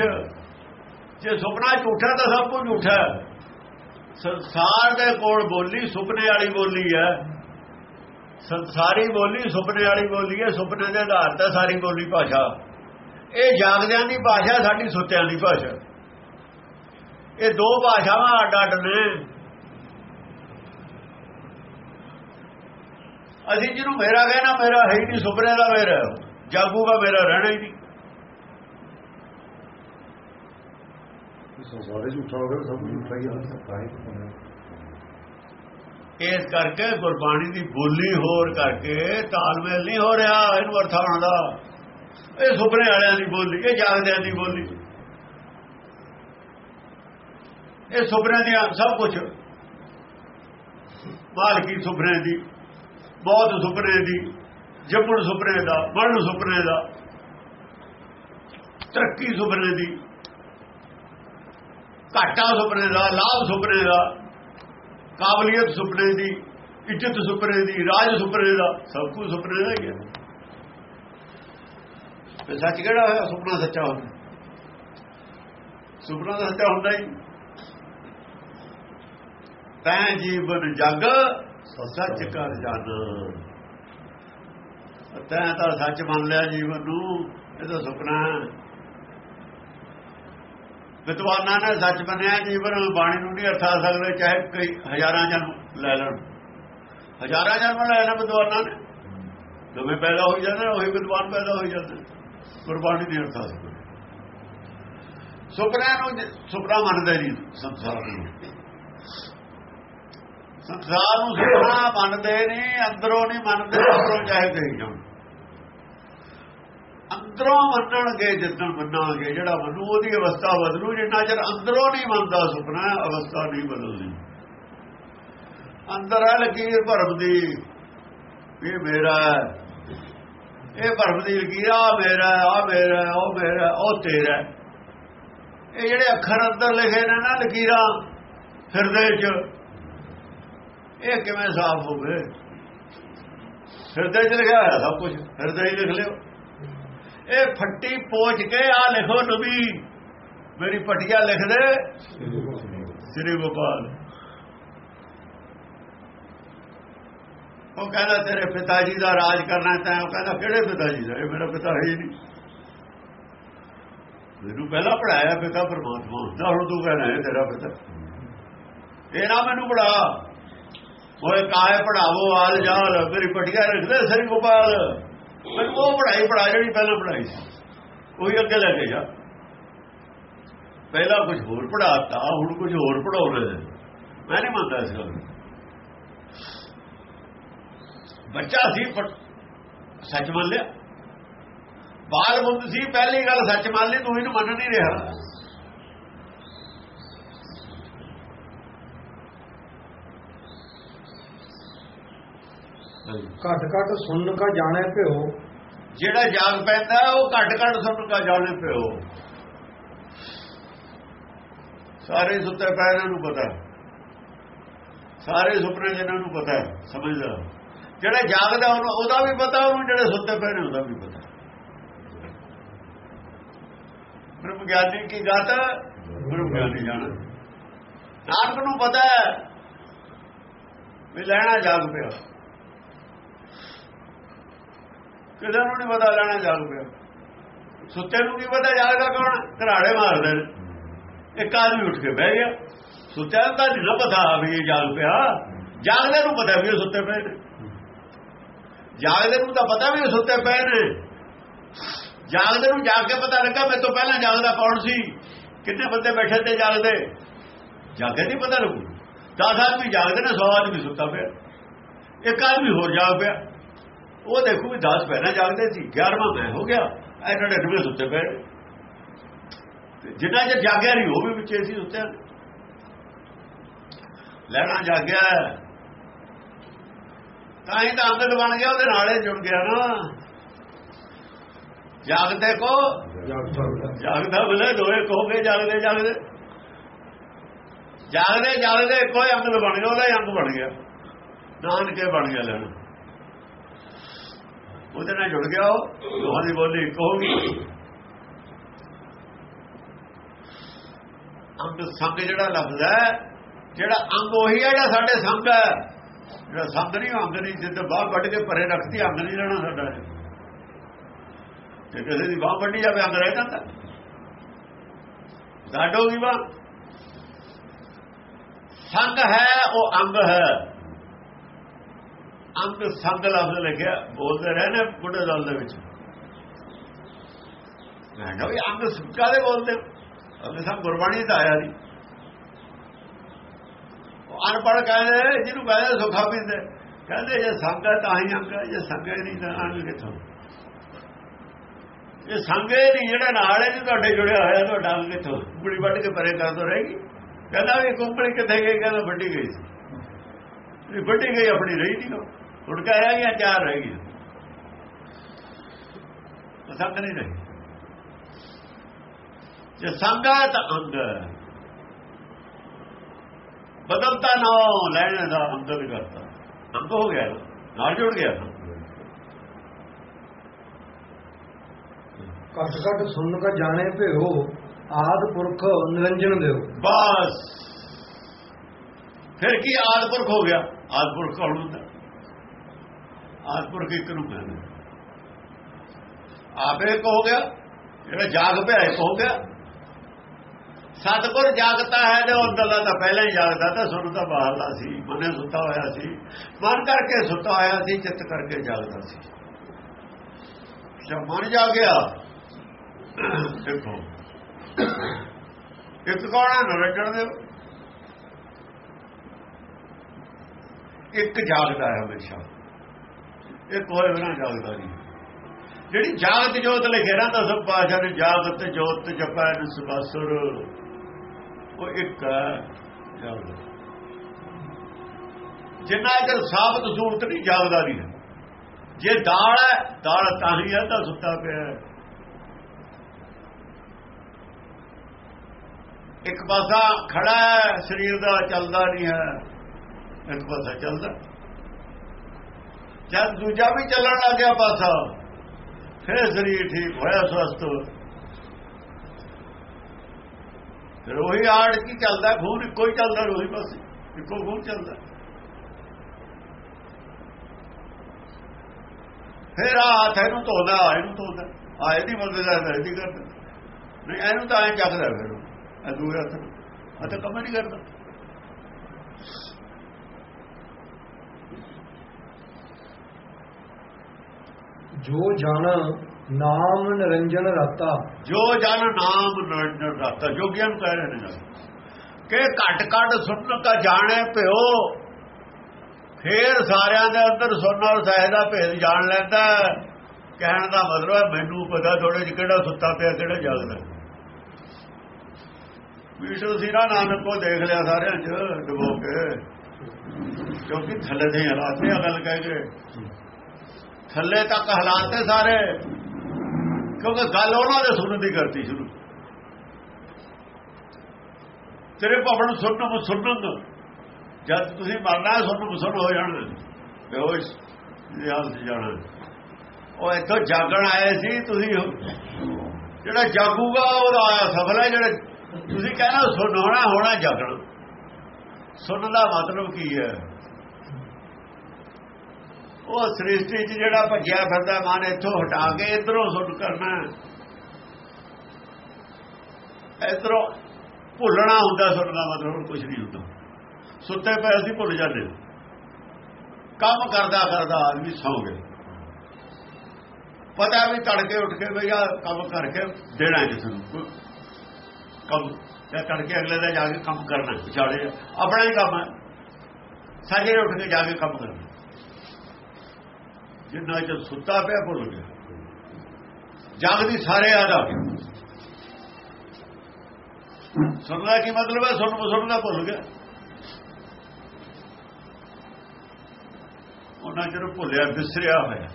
ਜੇ ਸੁਪਨਾ ਝੂਠਾ, ਤਾਂ ਸਭ ਕੁਝ ਝੂਠਾ ਸੰਸਾਰ ਦੇ ਕੋਲ ਬੋਲੀ ਸੁਪਨੇ ਵਾਲੀ ਬੋਲੀ ਹੈ। ਸੰਸਾਰੀ ਬੋਲੀ ਸੁਪਨੇ ਵਾਲੀ ਬੋਲੀ ਹੈ, ਸੁਪਨੇ ਦੇ ਆਧਾਰ ਤੇ ਸਾਰੀ ਬੋਲੀ ਭਾਸ਼ਾ। ਇਹ ਜਾਗਦਿਆਂ ਦੀ ਭਾਸ਼ਾ, ਸਾਡੀ ਸੁੱਤਿਆਂ ਦੀ ਭਾਸ਼ਾ। ਇਹ ਦੋ ਭਾਸ਼ਾਵਾਂ ਅੱਡ ਅੱਡ ਨੇ। ਅਸੀਂ ਜਿਹਨੂੰ ਮੇਰਾ ਕਹਿਣਾ, ਮੇਰਾ ਹੈ ਹੀ ਨਹੀਂ, ਸੁਪਨੇ ਦਾ ਮੇਰਾ ਜਾਗੂਗਾ ਮੇਰਾ ਰਹਿਣਾ ਹੀ ਨਹੀਂ। ਸੰਸਾਰੇ ਝੂਠਾ ਹੋ ਗਿਆ ਸਭ ਝੂਠਾ ਹੀ ਹੈ ਇਸ ਕਰਕੇ ਗੁਰਬਾਣੀ ਦੀ ਬੋਲੀ ਹੋਰ ਕਰਕੇ ਤਾਲਮੇਲ ਨਹੀਂ ਹੋ ਰਿਹਾ ਇਹਨੂੰ ਅਰਥ ਆਉਂਦਾ ਇਹ ਸੁਪਨੇ ਵਾਲਿਆਂ ਦੀ ਬੋਲੀ, ਇਹ ਜਾਗਦਿਆਂ ਦੀ ਬੋਲੀ। ਇਹ ਸੁਪਨੇ ਦੀਆਂ ਸਭ ਕੁਝ ਮਾਲਕੀ ਸੁਪਨੇ ਦੀ ਬਹੁਤ ਸੁਪਨੇ ਦੀ ਜੰਮਣ ਸੁਪਨੇ ਦਾ ਮਰਨ ਸੁਪਨੇ ਦਾ, ਤਰੱਕੀ ਸੁਪਨੇ ਦੀ, ਘਾਟਾ ਸੁਪਨੇ ਦਾ, ਲਾਭ ਸੁਪਨੇ ਦਾ। ਕਾਬਲੀਅਤ ਸੁਪਨੇ ਦੀ, ਇੱਜ਼ਤ ਸੁਪਨੇ ਦੀ, ਰਾਜ ਸੁਪਨੇ ਦਾ, ਸਭ ਕੁਝ ਸੁਪਨੇ ਦਾ ਹੀ ਹੈ। ਤੇ ਸੱਚ ਕਿਹੜਾ ਹੋਇਆ? ਸੁਪਨਾ ਸੱਚਾ ਹੁੰਦਾ। ਸੁਪਨਾ ਤਾਂ ਸੱਚਾ ਹੁੰਦਾ ਹੀ। ਤੈ ਜੀਵਨ ਜਗ ਸੱਚ ਕਰ ਜਾਣ ਤੈ ਤਾਂ ਸੱਚ ਮੰਨ ਲਿਆ ਜੀਵਨ ਨੂੰ, ਇਹ ਤਾਂ ਸੁਪਨਾ ਵਿਦਵਾਨਾਂ ਨੇ ਸੱਚ ਮੰਨਿਆ ਜੀਵਨ ਬਾਣੀ ਨੂੰ ਨਹੀਂ ਅਰਥਾ ਸਕਦੇ, ਚਾਹੇ ਕਈ ਹਜ਼ਾਰਾਂ ਜਨਮ ਲੈ ਲੈਣ। ਹਜ਼ਾਰਾਂ ਜਨਮ ਲੈ ਲੈਣ ਵਿਦਵਾਨਾਂ ਨੇ। ਦੋਵੇਂ ਪੈਦਾ ਹੋਈ ਜਾਂਦੇ ਉਹੀ ਵਿਦਵਾਨ ਪੈਦਾ ਹੋਈ ਜਾਂਦੇ ਗੁਰਬਾਣੀ ਨਹੀਂ ਅਰਥਾ ਸਕਦੇ ਸੁਪਨਾ ਨੂੰ ਸੁਪਨਾ ਮੰਨਦੇ ਨਹੀਂ, ਸੰਸਾਰ ਨੂੰ। ਸੰਸਾਰ ਨੂੰ ਸੁਪਨਾ ਮੰਨਦੇ ਨਹੀਂ, ਅੰਦਰੋਂ ਨਹੀਂ ਮੰਨਦੇ, ਅੰਦਰੋਂ ਚਾਹੇ ਕਹੀ ਜਾਣ। ਅੰਦਰੋਂ ਮੰਨਣਗੇ, ਜਿੱਦਣ ਮੰਨਾਂਗੇ, ਜਿਹੜਾ ਮੰਨੂ, ਉਹਦੀ ਅਵਸਥਾ ਬਦਲੂ। ਜਿੰਨਾ ਚਿਰ ਅੰਦਰੋਂ ਨਹੀਂ ਮੰਨਦਾ ਸੁਪਨਾ, ਅਵਸਥਾ ਨਹੀਂ ਬਦਲਦੀ। ਅੰਦਰ ਹੈ ਲਕੀਰ ਭਰਮ ਦੀ ਇਹ ਮੇਰਾ ਇਹ ਭਰਮ ਦੀ ਲਕੀਰ ਆ ਮੇਰਾ ਆ ਮੇਰਾ ਉਹ ਮੇਰਾ ਉਹ ਤੇਰਾ ਇਹ ਜਿਹੜੇ ਅੱਖਰ ਅੰਦਰ ਲਿਖੇ ਨੇ ਨਾ ਲਕੀਰਾਂ, ਹਿਰਦੇ 'ਚ, ਇਹ ਕਿਵੇਂ ਸਾਫ਼ ਹੋਵੇ? ਹਿਰਦੇ 'ਚ ਲਿਖਿਆ ਹੋਇਆ ਸਭ ਕੁਝ ਹਿਰਦੇ ਹੀ ਲਿਖ ਲਿਓ। ਇਹ ਫੱਟੀ ਪੋਚ ਕੇ ਆ ਲਿਖੋ ਨਬੀ। ਮੇਰੀ ਪਟੀਆ ਲਿਖ ਦੇ ਸ੍ਰੀ ਗੋਪਾਲ। ਉਹ ਕਹਿੰਦਾ, ਤੇਰੇ ਪਿਤਾ ਜੀ ਦਾ ਰਾਜ ਕਰਨਾ ਤੈਂ ਉਹ ਕਹਿੰਦਾ, ਕਿਹੜੇ ਪਿਤਾ ਜੀ ਦਾ? ਇਹ ਮੇਰਾ ਪਿਤਾ ਹੈ ਹੀ ਨਹੀਂ। ਮੈਨੂੰ ਪਹਿਲਾਂ ਪੜਾਇਆ ਪਿਤਾ ਪਰਮਾਤਮਾ ਹੁੰਦਾ, ਹੁਣ ਤੂੰ ਕਹਿੰਦਾ, ਇਹ ਤੇਰਾ ਪਿਤਾ। ਇਹ ਨਾ ਮੈਨੂੰ ਪੜਾ ਓਏ ਕਾਹੇ ਪੜਾਵੋ ਆਲ ਜਾਲ। ਮੇਰੀ ਪਟੀਆ ਰੱਖ ਦੇ ਸ੍ਰੀ ਗੋਪਾਲ। ਮੈਨੂੰ ਉਹ ਪੜਾਈ ਪੜਾ ਜਿਹੜੀ ਪਹਿਲਾਂ ਪੜਾਈ ਸੀ, ਉਹੀ ਅੱਗੇ ਲੈ ਕੇ ਜਾ। ਪਹਿਲਾਂ ਕੁਝ ਹੋਰ ਪੜਾਤਾ ਹੁਣ ਕੁਝ ਹੋਰ ਪੜਾਉਣਾ ਮੈਂ ਨਹੀਂ ਮੰਨਦਾ ਇਸ ਗੱਲ ਬੱਚਾ ਸੀ, ਪਰ ਸੱਚ ਮੰਨ ਲਿਆ। ਬਾਲ ਬੁੱਧ ਸੀ, ਪਹਿਲੀ ਗੱਲ ਸੱਚ ਮੰਨ ਲਈ, ਤੂੰ ਇਹਨੂੰ ਮੰਨ ਨਹੀਂ ਰਿਹਾ। ਘਟ ਘਟ ਸੁਣ ਕਾ ਜਾਣੈ ਭਿਓ। ਜਿਹੜਾ ਜਾਗ ਪੈਂਦਾ ਉਹ ਘੱਟ ਘੱਟ ਸੁਣ ਕਾ ਜਾਣੇ ਪਿਓ ਸਾਰੇ ਸੁੱਤੇ ਪਏ ਇਹਨਾਂ ਨੂੰ ਪਤਾ। ਸਾਰੇ ਸੁਪਨੇ ਜਿਹਨਾਂ ਨੂੰ ਪਤਾ ਸਮਝਦਾ। ਜਿਹੜਾ ਜਾਗਦਾ ਉਹਨੂੰ ਉਹਦਾ ਵੀ ਪਤਾ ਉਹਨੂੰ ਜਿਹੜੇ ਸੁੱਤੇ ਪਏ ਨੇ ਉਹਦਾ ਵੀ ਪਤਾ। ਬ੍ਰਹਮ ਗਿਆਨੀ ਕੀ ਗਾਤ? ਬ੍ਰਹਮ ਗਿਆਨੀ ਜਾਣਾ ਨਾਨਕ ਨੂੰ ਪਤਾ ਹੈ ਵੀ ਲੈਣਾ ਜਾਗ ਪਿਆ। ਕਿਸੇ ਨੂੰ ਨਹੀਂ ਪਤਾ ਲੈਣਾ ਜਾਗ ਪਿਆ ਸੁੱਤੇ ਨੂੰ ਨਹੀਂ ਪਤਾ ਜਾਗਦਾ ਕੌਣ? ਘਰਾੜੇ ਮਾਰਦੇ ਨੇ। ਇੱਕ ਆਦਮੀ ਉੱਠ ਕੇ ਬਹਿ ਗਿਆ। ਸੁੱਤਿਆ ਤਾਂ ਨਹੀਂ ਨਾ ਪਤਾ ਵੀ ਇਹ ਜਾਗ ਪਿਆ। ਜਾਗਦੇ ਨੂੰ ਪਤਾ ਵੀ ਉਹ ਸੁੱਤੇ ਪਏ ਨੇ। ਜਾਗਦੇ ਨੂੰ ਤਾਂ ਪਤਾ ਵੀ ਉਹ ਸੁੱਤੇ ਪਏ ਨੇ। ਜਾਗਦੇ ਨੂੰ ਜਾਗ ਕੇ ਪਤਾ ਲੱਗਾ ਮੈਂ ਤੋਂ ਪਹਿਲਾਂ ਜਾਗਦਾ ਕੌਣ ਸੀ? ਕਿੰਨੇ ਬੰਦੇ ਬੈਠੇ ਤੇ ਜਾਗਦੇ ਜਾਗੇ ਨਹੀਂ ਪਤਾ ਲੱਗੂ। 10 ਆਦਮੀ ਜਾਗਦੇ ਨੇ 100 ਆਦਮੀ ਸੁੱਤਾ ਪਿਆ। ਇੱਕ ਆਦਮੀ ਹੋਰ ਜਾਗ ਪਿਆ। ਉਹ ਦੇਖੋ ਵੀ 10 ਪਹਿਲਾਂ ਜਾਗਦੇ ਸੀ 11ਵਾਂ ਮੈਂ ਹੋ ਗਿਆ, ਇਹ 99 ਸੁੱਤੇ ਪਏ ਤੇ ਜਿੰਨਾ ਜੇ ਜਾਗਿਆ ਨਹੀਂ, ਉਹ ਵੀ ਵਿੱਚੇ ਸੀ ਸੁੱਤੇ ਲੈਣਾ ਜਾਗਿਆ ਤਾਂ ਹੀ ਤਾਂ ਅੰਗਦ ਬਣ ਗਿਆ, ਉਹਦੇ ਨਾਲੇ ਜੁੜ ਗਿਆ ਨਾ। ਜਾਗਦੇ ਕੋ? ਜਾਗਦਾ ਬਲੇ ਦੋਏ ਕਹੋਗੇ ਜਾਗਦੇ ਜਾਗਦੇ। ਜਾਗਦੇ ਜਾਗਦੇ ਕੋਈ ਅੰਗ ਬਣ ਗਿਆ, ਉਹਦਾ ਹੀ ਅੰਗ ਬਣ ਗਿਆ। ਨਾਨਕੇ ਬਣ ਗਿਆ ਲੈਣਾ। ਉਹਦੇ ਨਾਲ ਜੁੜ ਗਿਆ ਉਹ, ਦੋਹਾਂ ਦੀ ਬੋਲੀ ਇੱਕ ਹੋ ਗਈ। ਅੰਗ ਸੰਗ ਜਿਹੜਾ ਲਫ਼ਜ਼ ਹੈ, ਜਿਹੜਾ ਅੰਗ ਉਹੀ ਹੈ ਜਿਹੜਾ ਸਾਡੇ ਸੰਗ ਹੈ? ਜਿਹੜਾ ਸੰਗ ਨਹੀਂ ਅੰਗ ਨਹੀਂ ਜਿੱਦ ਬਾਹ ਵੱਢ ਕੇ ਪਰੇ ਰੱਖਦੀ ਅੰਗ ਨਹੀਂ ਰਹਿਣਾ ਸਾਡਾ ਤੇ ਕਿਸੇ ਦੀ ਬਾਹ ਵੱਢੀ ਜਾਵੇ, ਅੰਗ ਰਹਿ ਜਾਂਦਾ। ਸਾਡੋ ਕੀ ਬਾਹ। ਸੰਗ ਹੈ, ਉਹ ਅੰਗ ਹੈ। ਅੰਗ ਸੰਗ ਲਫ਼ਜ਼ ਲਿਖਿਆ, ਬੋਲਦੇ ਰਹੇ ਨੇ ਬੁੱਢੇ ਦਲ ਦੇ ਵਿੱਚ। ਮੈਂ ਕਿਹਾ ਵੀ ਅੰਗ ਕਾਦੇ ਬੋਲਦੇ ਅੰਗ ਸੰਗ ਗੁਰਬਾਣੀ ਦਾ ਆਇਆ ਨਹੀਂ ਅਨਪੜ੍ਹ ਅਨਪੜ ਕਹਿੰਦੇ, ਜਿਹਨੂੰ ਕਹਿੰਦੇ ਸੁਖਾ ਪੀਂਦੇ। ਕਹਿੰਦੇ ਜੇ ਸੰਗ ਹੈ ਤਾਂ ਹੀ ਅੰਗ ਹੈ, ਜੇ ਸੰਗ ਹੈ ਨਹੀਂ ਤਾਂ ਅੰਗ ਕਿੱਥੋਂ? ਇਹ ਸੰਗ ਹੈ ਨਹੀਂ, ਜਿਹੜਾ ਨਾਲ ਹੈ, ਜੀ ਤੁਹਾਡੇ ਜੁੜਿਆ ਹੋਇਆ, ਤੁਹਾਡਾ ਅੰਗ ਕਿੱਥੋਂ? ਕੁੜੀ ਵੱਢ ਕੇ ਪਰੇ ਕਰ ਦੋ ਰਹੇਗੀ ਕਹਿੰਦਾ ਵੀ ਕੁੰਪੜੀ ਕਿੱਥੇ ਗਈ? ਕਹਿੰਦਾ ਵੱਢੀ ਗਈ ਸੀ। ਵੱਢੀ ਗਈ, ਆਪਣੀ ਰਹੀ ਨਹੀਂ ਕਹਿ ਰਹਿ ਗਿਆ ਚਾਰ ਰਹਿ ਗਈ ਸੰਗ ਨਹੀਂ ਰਹੀ ਜੇ ਸੰਗਾ ਤਾਂ ਅੰਗ ਬਦਲਤਾ ਨਾ ਲੈਣ ਦਾ ਅੰਦਰ ਕਰਤਾ ਅੰਗ ਹੋ ਗਿਆ। ਨਾਲ ਜੁੜ ਗਿਆ। ਘਟ ਘਟ ਸੁਣ ਕਾ ਜਾਣੈ ਭਿਓ। ਆਦ ਪੁਰਖ ਨਿਰੰਜਨ ਦਿਓ। ਬਸ। ਫਿਰ ਕੀ ਆਦਪੁਰਖ ਹੋ ਗਿਆ? ਆਦਪੁਰਖ ਕੌਣ ਹੁੰਦਾ? ਆਦਪੁਰਖ ਇੱਕ ਨੂੰ ਕਹਿੰਦੇ ਆਪੇ ਇੱਕ ਹੋ ਗਿਆ, ਜਿਹੜਾ ਜਾਗ ਪਿਆ ਇੱਕ ਹੋ ਗਿਆ। ਸਤਗੁਰ ਜਾਗਤਾ ਹੈ ਤੇ ਉਹ ਅੰਦਰਲਾ ਤਾਂ ਪਹਿਲਾਂ ਹੀ ਜਾਗਦਾ, ਤਾਂ ਸੁਣ ਤਾਂ ਬਾਹਰਲਾ ਸੀ, ਮਨੇ ਸੁੱਤਾ ਹੋਇਆ ਸੀ। ਮਨ ਕਰਕੇ ਸੁੱਤਾ ਹੋਇਆ ਸੀ, ਚਿੱਤ ਕਰਕੇ ਜਾਗਦਾ ਸੀ। ਜਦ ਮਨ ਜਾਗਿਆ। ਦੇਖੋ, ਇੱਕ ਕੌਣ ਹੈ? ਨਰਜਣ ਦੇ ਇੱਕ ਜਾਗਦਾ ਹੈ ਹਮੇਸ਼ਾ। ਇੱਕ ਹੋਏ ਬਿਨਾ ਜਾਗਦਾ ਨਹੀਂ ਜਿਹੜੀ ਜਾਗਤ ਜੋਤ ਲਿਖੇ ਨਾ ਤਾਂ ਸਭ ਪਾਸ਼ਾ ਨੇ ਜਾਗਤ ਜੋਤ ਜਪੈ ਨਿਸਬਸੁਰ ਉਹ ਇੱਕ ਜਾਗਦਾ। ਜਿੰਨਾ ਚਿਰ ਸਾਬਤ ਸੂਰਤ ਨਹੀਂ, ਜਾਗਦਾ ਨਹੀਂ। ਹੈ ਜੇ ਦਾਲ ਹੈ, ਦਾਲ ਤਾਂ ਹੀ ਹੈ, ਤਾਂ ਸੁੱਤਾ ਪਿਆ ਇੱਕ ਪਾਸਾ ਖੜਾ ਹੈ, ਸਰੀਰ ਦਾ ਚੱਲਦਾ ਨਹੀਂ ਹੈ, ਇੱਕ ਪਾਸਾ ਚੱਲਦਾ। ਜਦ ਦੂਜਾ ਵੀ ਚੱਲਣ ਲੱਗ ਗਿਆ ਪਾਸਾ, ਫਿਰ ਸਰੀਰ ਠੀਕ ਹੋਇਆ ਸਵਸਤ ਫਿਰ ਉਹੀ ਆੜ ਕੀ ਚੱਲਦਾ, ਖੂਨ ਇੱਕੋ ਹੀ ਚੱਲਦਾ ਉਹੀ ਪਾਸੇ, ਇੱਕੋ ਖੂਨ ਚੱਲਦਾ। ਫਿਰ ਆ ਹੱਥ ਇਹਨੂੰ ਧੋਦਾ ਇਹਨੂੰ ਧੋਦਾ। ਆ ਇਹਦੀ ਮਦਦ ਕਰਦਾ ਇਹਦੀ ਕਰਦਾ। ਨਹੀਂ, ਇਹਨੂੰ ਤਾਂ ਐਂ ਚੱਕਦਾ ਫਿਰ ਇਹ ਦੂਏ ਹੱਥ ਨੂੰ। ਅਤੇ ਕੰਮ ਨਹੀਂ ਕਰਦਾ। ਜੋ ਜਾਣ ਨਾਮ ਨਿਰੰਜਨ ਰਾਤਾ। ਜੋ ਜਨ ਨਾਮ ਨਿਰੰਜਨ ਰਤਾ, ਜੋਗੀਆਂ ਨੂੰ ਕਹਿ ਰਹੇ ਨੇ ਕਿ ਘਟ ਘਟ ਸੁਣ ਕਾ ਜਾਣੇ ਪਿਓ ਫੇਰ ਸਾਰਿਆਂ ਦੇ ਅੰਦਰ ਸੁਣਨ ਔਰ ਸਹਿ ਭੇਦ ਜਾਣ ਲੈਂਦਾ। ਕਹਿਣ ਦਾ ਮਤਲਬ ਹੈ, ਮੈਨੂੰ ਪਤਾ ਥੋੜੇ ਜਿਹਾ ਕਿਹੜਾ ਸੁੱਤਾ ਪਿਆ, ਕਿਹੜਾ ਜਾਗਦਾ। ਵਿਸ਼ੂ ਸਿਰਾ ਨਾਨਕ ਕੋ ਦੇਖ ਲਿਆ ਸਾਰਿਆਂ ਚ, ਡਬੋ ਕੇ। ਕਿਉਂਕਿ ਥੱਲੇ ਦੇ ਹਾਲਾਤ ਨੇ ਗੱਲ ਕਹਿ ਕੇ। ਥੱਲੇ ਤੱਕ ਹਾਲਾਤ ਸਾਰੇ। ਕਿਉਂਕਿ ਗੱਲ ਉਹਨਾਂ ਦੇ ਸੁਣਨ ਦੀ ਕਰਤੀ ਸ਼ੁਰੂ। ਤੇਰੇ ਭਵਨ ਸੁਣਨ ਸੁਣਨ ਜਦ ਤੁਸੀਂ ਮਰਨਾ ਹੈ, ਸੁਣਨ ਸੁਣ ਹੋ ਜਾਣਾ ਬੇਹੋਸ਼ ਦੀ ਜਾਣਾ। ਉਹ ਇੱਥੋਂ ਜਾਗਣ ਆਏ ਸੀ, ਤੁਸੀਂ ਜਿਹੜਾ ਜਾਗੂਗਾ, ਉਹਦਾ ਆਇਆ ਸਫਲ ਹੈ, ਜਿਹੜਾ ਤੁਸੀਂ ਕਹਿਣਾ ਸੁਣ ਹੋਣਾ ਹੋਣਾ ਜਾਗਣ। ਸੁਣਨ ਦਾ ਮਤਲਬ ਕੀ ਹੈ? ਉਹ ਸ੍ਰਿਸ਼ਟੀ 'ਚ ਜਿਹੜਾ ਭੱਜਿਆ ਫਿਰਦਾ ਮਨ ਇੱਥੋਂ ਹਟਾ ਕੇ ਇਧਰੋਂ ਸੁੱਟ ਕਰਨਾ। ਇਧਰੋਂ ਭੁੱਲਣਾ ਹੁੰਦਾ ਸੁਣਨ ਦਾ ਮਤਲਬ ਕੁਝ ਨਹੀਂ ਹੁੰਦਾ। ਸੁੱਤੇ ਪਏ ਅਸੀਂ ਭੁੱਲ ਜਾਂਦੇ। ਕੰਮ ਕਰਦਾ ਕਰਦਾ ਆਦਮੀ ਸੌ ਗਿਆ। ਪਤਾ ਵੀ ਤੜਕੇ ਉੱਠ ਕੇ ਬਈ ਆ ਕੰਮ ਕਰਕੇ ਦੇਣਾ ਜਿਸ ਨੂੰ ਕੰਮ ਜਾਂ ਤੜਕੇ ਅਗਲੇ ਦਾ ਜਾ ਕੇ ਕੰਮ ਕਰਨਾ, ਵਿਚਾਲੇ ਆਪਣਾ ਹੀ ਕੰਮ ਹੈ। ਸਾਜੇ ਉੱਠ ਕੇ ਜਾ ਕੇ ਕੰਮ ਕਰਨਾ। ਜਿੰਨਾ ਚਿਰ ਸੁੱਤਾ ਪਿਆ ਭੁੱਲ ਗਿਆ। ਜਾਗਦੀ ਸਾਰੇ ਯਾਦ ਆ ਗਏ। ਸੁਣਦਾ ਕੀ ਮਤਲਬ ਹੈ? ਸੁਣ ਸੁਣਨਾ ਭੁੱਲ ਗਿਆ। ਉਹਨਾਂ ਚਿਰ ਭੁੱਲਿਆ ਵਿਸਰਿਆ ਹੋਇਆ।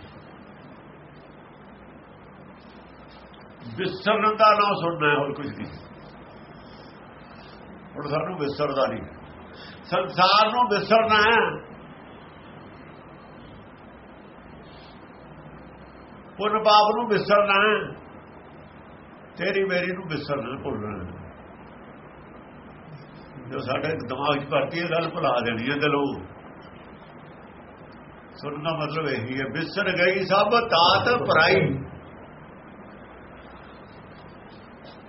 ਵਿਸਰਨ ਦਾ ਨਾਮ ਸੁਣਨਾ ਹੋਰ ਕੁਝ ਨਹੀਂ। ਹੁਣ ਸਾਨੂੰ ਵਿਸਰਦਾ ਨਹੀਂ। ਸੰਸਾਰ ਨੂੰ ਵਿਸਰਨਾ ਹੈ। ਪੁੰਨ ਪਾਪ ਨੂੰ ਵਿਸਰਨਾ ਤੇਰੀ ਮੇਰੀ ਨੂੰ ਵਿਸਰਨਾ ਭੁੱਲਣਾ ਜੋ ਸਾਡੇ ਦਿਮਾਗ 'ਚ ਭਰਤੀ ਇਹ ਗੱਲ ਭੁਲਾ ਦੇਣੀ ਹੈ ਦਿਲੋਂ। ਸੁਣਨ ਦਾ ਮਤਲਬ ਇਹੀ ਹੈ, ਵਿਸਰ ਗਈ ਸਭ ਤਾਤ ਪਰਾਈ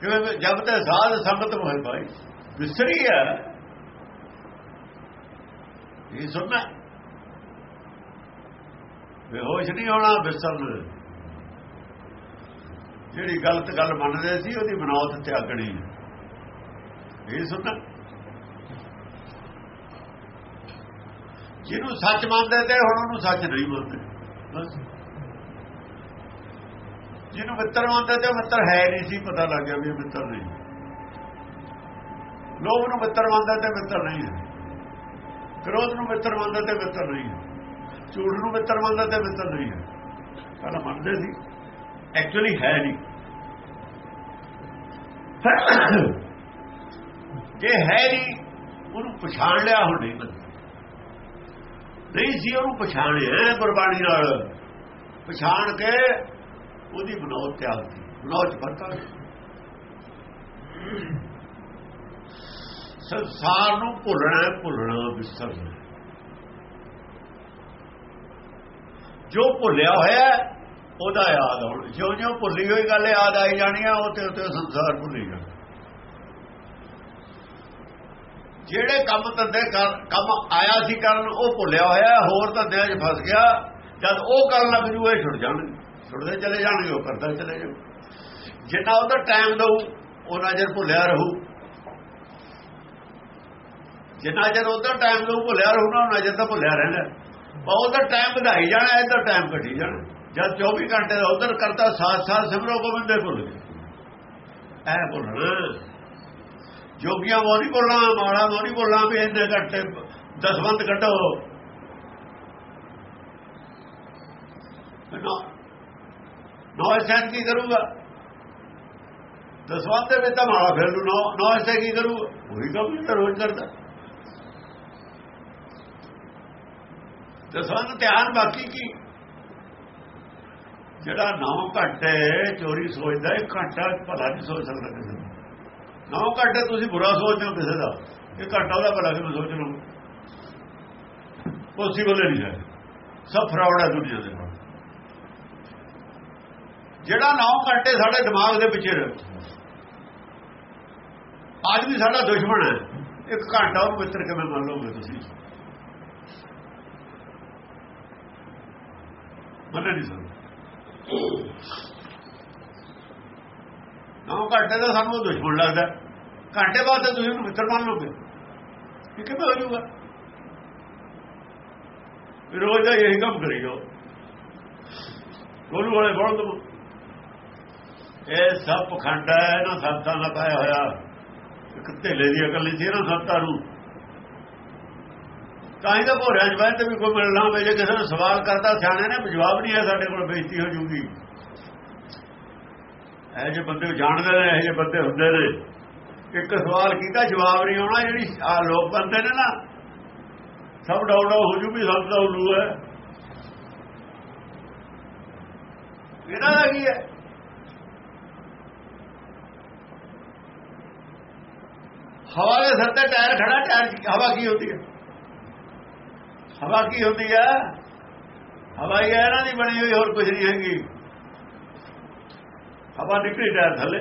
ਕਿਉਂਕਿ ਜਬ ਤੇ ਸਾਧ ਸੰਗਤ ਹੋਏ ਭਾਈ, ਵਿਸਰੀ ਹੈ। ਇਹ ਸੁਣਨਾ ਬੇਹੋਸ਼ ਨਹੀਂ ਹੋਣਾ, ਵਿਸਰਨ। ਜਿਹੜੀ ਗਲਤ ਗੱਲ ਮੰਨਦੇ ਸੀ, ਉਹਦੀ ਮਨੌਤ ਤਿਆਗਣੀ ਇਹ ਸੁਣਨਾ। ਜਿਹਨੂੰ ਸੱਚ ਮੰਨਦੇ ਤੇ ਹੁਣ ਉਹਨੂੰ ਸੱਚ ਨਹੀਂ ਮੰਨਦੇ। ਬਸ। ਜਿਹਨੂੰ ਮਿੱਤਰ ਮੰਨਦੇ ਤੇ ਉਹ ਮਿੱਤਰ ਹੈ ਨਹੀਂ ਸੀ, ਪਤਾ ਲੱਗ ਗਿਆ ਵੀ ਮਿੱਤਰ ਨਹੀਂ। ਲੋਭ ਨੂੰ ਮਿੱਤਰ ਮੰਨਦਾ ਤੇ ਮਿੱਤਰ ਨਹੀਂ ਹੈ। ਕ੍ਰੋਧ ਨੂੰ ਮਿੱਤਰ ਮੰਨਦਾ ਤੇ ਮਿੱਤਰ ਨਹੀਂ ਹੈ। ਝੂਠ ਨੂੰ ਮਿੱਤਰ ਮੰਨਦਾ ਤੇ ਮਿੱਤਰ ਨਹੀਂ ਹੈ। ਪਹਿਲਾਂ ਮੰਨਦੇ ਸੀ। ਐਕਚੁਅਲੀ ਹੈ ਨਹੀਂ। ਜੇ ਹੈ ਨਹੀਂ, ਉਹਨੂੰ ਪਛਾਣ ਲਿਆ ਹੁਣ ਨਹੀਂ ਮੰਨਦੇ ਨਹੀਂ ਸੀ ਉਹਨੂੰ ਪਛਾਣਿਆ ਗੁਰਬਾਣੀ ਨਾਲ। ਪਛਾਣ ਕੇ ਉਹਦੀ ਬਨੌਤ ਤਿਆਗ ਦੀ ਬਨੌਤ ਫਰਕਾ ਸੰਸਾਰ ਨੂੰ ਭੁੱਲਣਾ ਭੁੱਲਣਾ ਵਿਸਰਨਾ ਜੋ ਭੁੱਲਿਆ ਹੋਇਆ ਉਹਦਾ ਯਾਦ ਆਉਣ। ਜਿਉਂ ਜਿਉਂ ਭੁੱਲੀ ਹੋਈ ਗੱਲ ਯਾਦ ਆਈ ਜਾਣੀ ਆ, ਉਹ ਤੇ ਉੱਤੇ ਸੰਸਾਰ ਭੁੱਲੀ ਜਾਣਾ ਜਿਹੜੇ ਕੰਮ ਧੰਦੇ ਕਰ, ਕੰਮ ਆਇਆ ਸੀ ਕਰਨ, ਉਹ ਭੁੱਲਿਆ ਹੋਇਆ, ਹੋਰ ਧੰਦਿਆਂ 'ਚ ਫਸ ਗਿਆ, ਜਦ ਉਹ ਕਰਨ ਲੱਗ ਜੂ, ਇਹ ਛੁੱਟ ਜਾਣਗੇ। ਛੁੱਟਦੇ ਚਲੇ ਜਾਣਗੇ, ਉਹ ਕਰਦਾ ਚਲੇ ਜਾਊ। ਜਿੰਨਾ ਉਹਦਾ ਟਾਈਮ ਦਊ ਉਹਨਾਂ ਚਿਰ ਭੁੱਲਿਆ ਰਹੂ। ਜਿੰਨਾ ਚਿਰ ਉਹਦਾ ਟਾਈਮ ਦਊ, ਭੁੱਲਿਆ ਰਹੂ ਨਾ ਉਹਨਾਂ ਚਿਰ ਤਾਂ ਭੁੱਲਿਆ ਰਹਿਣਾ ਪਰ ਉਹਦਾ ਟਾਈਮ ਵਧਾਈ ਜਾਣਾ, ਇਹਦਾ ਟਾਈਮ ਘਟੀ ਜਾਣਾ। ਜਦ 24 ਘੰਟੇ ਦਾ ਉਧਰ ਕਰਤਾ ਸਾਥ ਸਾਥ ਸਿਮਰੋ ਗੋਬਿੰਦੇ ਭੁੱਲ ਗਏ। ਐ ਭੁੱਲਣਾ ਜੋਗੀਆਂ ਉਹ ਨਹੀਂ ਬੋਲਣਾ ਮਾੜਾ ਉਹ ਨਹੀਂ ਬੋਲਣਾ ਵੀ ਇੰਨੇ ਘੰਟੇ ਦਸਵੰਤ ਕੱਢੋ। ਨਾ ਸੈਨ ਕੀ ਕਰੂਗਾ? ਦਸਵੰਤ ਦੇ ਵਿੱਚ ਤਾਂ ਮਾੜਾ ਫਿਰ ਨੂੰ ਨੌ ਨੌ ਐਸੇ ਕੀ ਕਰੂਗਾ? ਉਹੀ ਕੰਮ ਜਿਹੜਾ ਰੋਜ਼ ਕਰਦਾ। ਦਸਵੰਤ ਧਿਆਨ ਬਾਕੀ ਕੀ? ਜਿਹੜਾ ਨੌ ਘੰਟੇ ਚੋਰੀ ਸੋਚਦਾ, ਇੱਕ ਘੰਟਾ ਭਲਾ ਨਹੀਂ ਸੋਚ ਸਕਦਾ ਕਿਸੇ ਦਾ। ਨੌ ਘੰਟੇ ਤੁਸੀਂ ਬੁਰਾ ਸੋਚਦੇ ਹੋ ਕਿਸੇ ਦਾ। ਇਹ ਘੰਟਾ ਉਹਦਾ ਭਲਾ ਕਿਵੇਂ ਸੋਚ ਲਓ ਪੋਸੀਬਲ ਨਹੀਂ ਹੈ। ਸਭ ਫਰਾਡ ਹੈ ਦੁਨੀਆ ਦੇ ਨਾਲ। ਜਿਹੜਾ ਨੌ ਘੰਟੇ ਸਾਡੇ ਦਿਮਾਗ ਦੇ ਪਿੱਛੇ ਅੱਜ ਵੀ ਸਾਡਾ ਦੁਸ਼ਮਣ ਹੈ। ਇੱਕ ਘੰਟਾ ਉਹ ਮਿੱਤਰ ਕਿਵੇਂ ਮੰਨ ਲਓਗੇ ਤੁਸੀਂ? ਮੰਨ ਨਹੀਂ ਸਕਦੇ। ਨੌ ਘੰਟੇ ਦਾ ਸਾਨੂੰ ਦੁਸ਼ਮਣ ਲੱਗਦਾ ਘੰਟੇ ਬਾਅਦ ਤਾਂ ਤੁਸੀਂ ਉਹਨੂੰ ਮਿੱਤਰ ਮੰਨ ਲਓਗੇ। ਇਹ ਕਿਵੇਂ ਹੋ ਜਾਊਗਾ? ਰੋਜ਼ ਦਾ ਇਹੀ ਕੰਮ ਕਰੀ ਜਾਓ। ਗੋਲੂ ਵਾਲੇ ਬੋਲ ਦੋ। ਇਹ ਸਭ ਪਖੰਡ ਹੈ, ਇਹਨਾਂ ਸੰਤਾਂ ਦਾ ਪਾਇਆ ਹੋਇਆ। ਇੱਕ ਢੇਲੇ ਦੀ ਅਕਲ ਨਹੀਂ ਸੀ ਇਹਨਾਂ ਸੰਤਾਂ ਨੂੰ। ਤਾਂ ਹੀ ਤਾਂ ਭੋਰਿਆਂ ਚ ਬੈਠ ਤੇ ਵੀ ਕੋਈ ਮਿਲਣਾ ਹੋਵੇ, ਜੇ ਕਿਸੇ ਨੂੰ ਸਵਾਲ ਕਰਦਾ ਸਿਆਣੇ ਨੇ, ਜਵਾਬ ਨਹੀਂ ਹੈ ਸਾਡੇ ਕੋਲ, ਬੇਇੱਜ਼ਤੀ ਹੋ ਜੂਗੀ। ਇਹ ਜੇ ਬੰਦੇ ਜਾਣਦੇ ਨੇ, ਇਹ ਜੇ ਬੰਦੇ ਹੁੰਦੇ ਨੇ। ਇੱਕ ਸਵਾਲ ਕੀਤਾ, ਜਵਾਬ ਨਹੀਂ ਆਉਣਾ, ਜਿਹੜੀ ਆ ਲੋਕ ਬੰਦੇ ਨੇ ਨਾ, ਸਭ ਡਾਊਨ ਹੋ ਜੂ ਵੀ ਸਭ ਦਾ ਉਲੂ ਹੈ। ਇਹਨਾਂ ਦਾ ਕੀ ਹੈ? ਹਵਾ ਦੇ ਸਿਰ ਤੇ ਟਾਇਰ ਖੜਾ, ਟਾਇਰ ਹਵਾ ਕੀ ਹੁੰਦੀ ਹੈ? ਹਵਾ ਕੀ ਹੁੰਦੀ ਹੈ ਹਵਾ ਹੀ ਇਹਨਾਂ ਦੀ ਬਣੀ ਹੋਈ, ਹੋਰ ਕੁਝ ਨਹੀਂ ਹੈਗੀ। ਹਵਾ ਨਿਕਲੀ ਟਾਇਰ ਥੱਲੇ।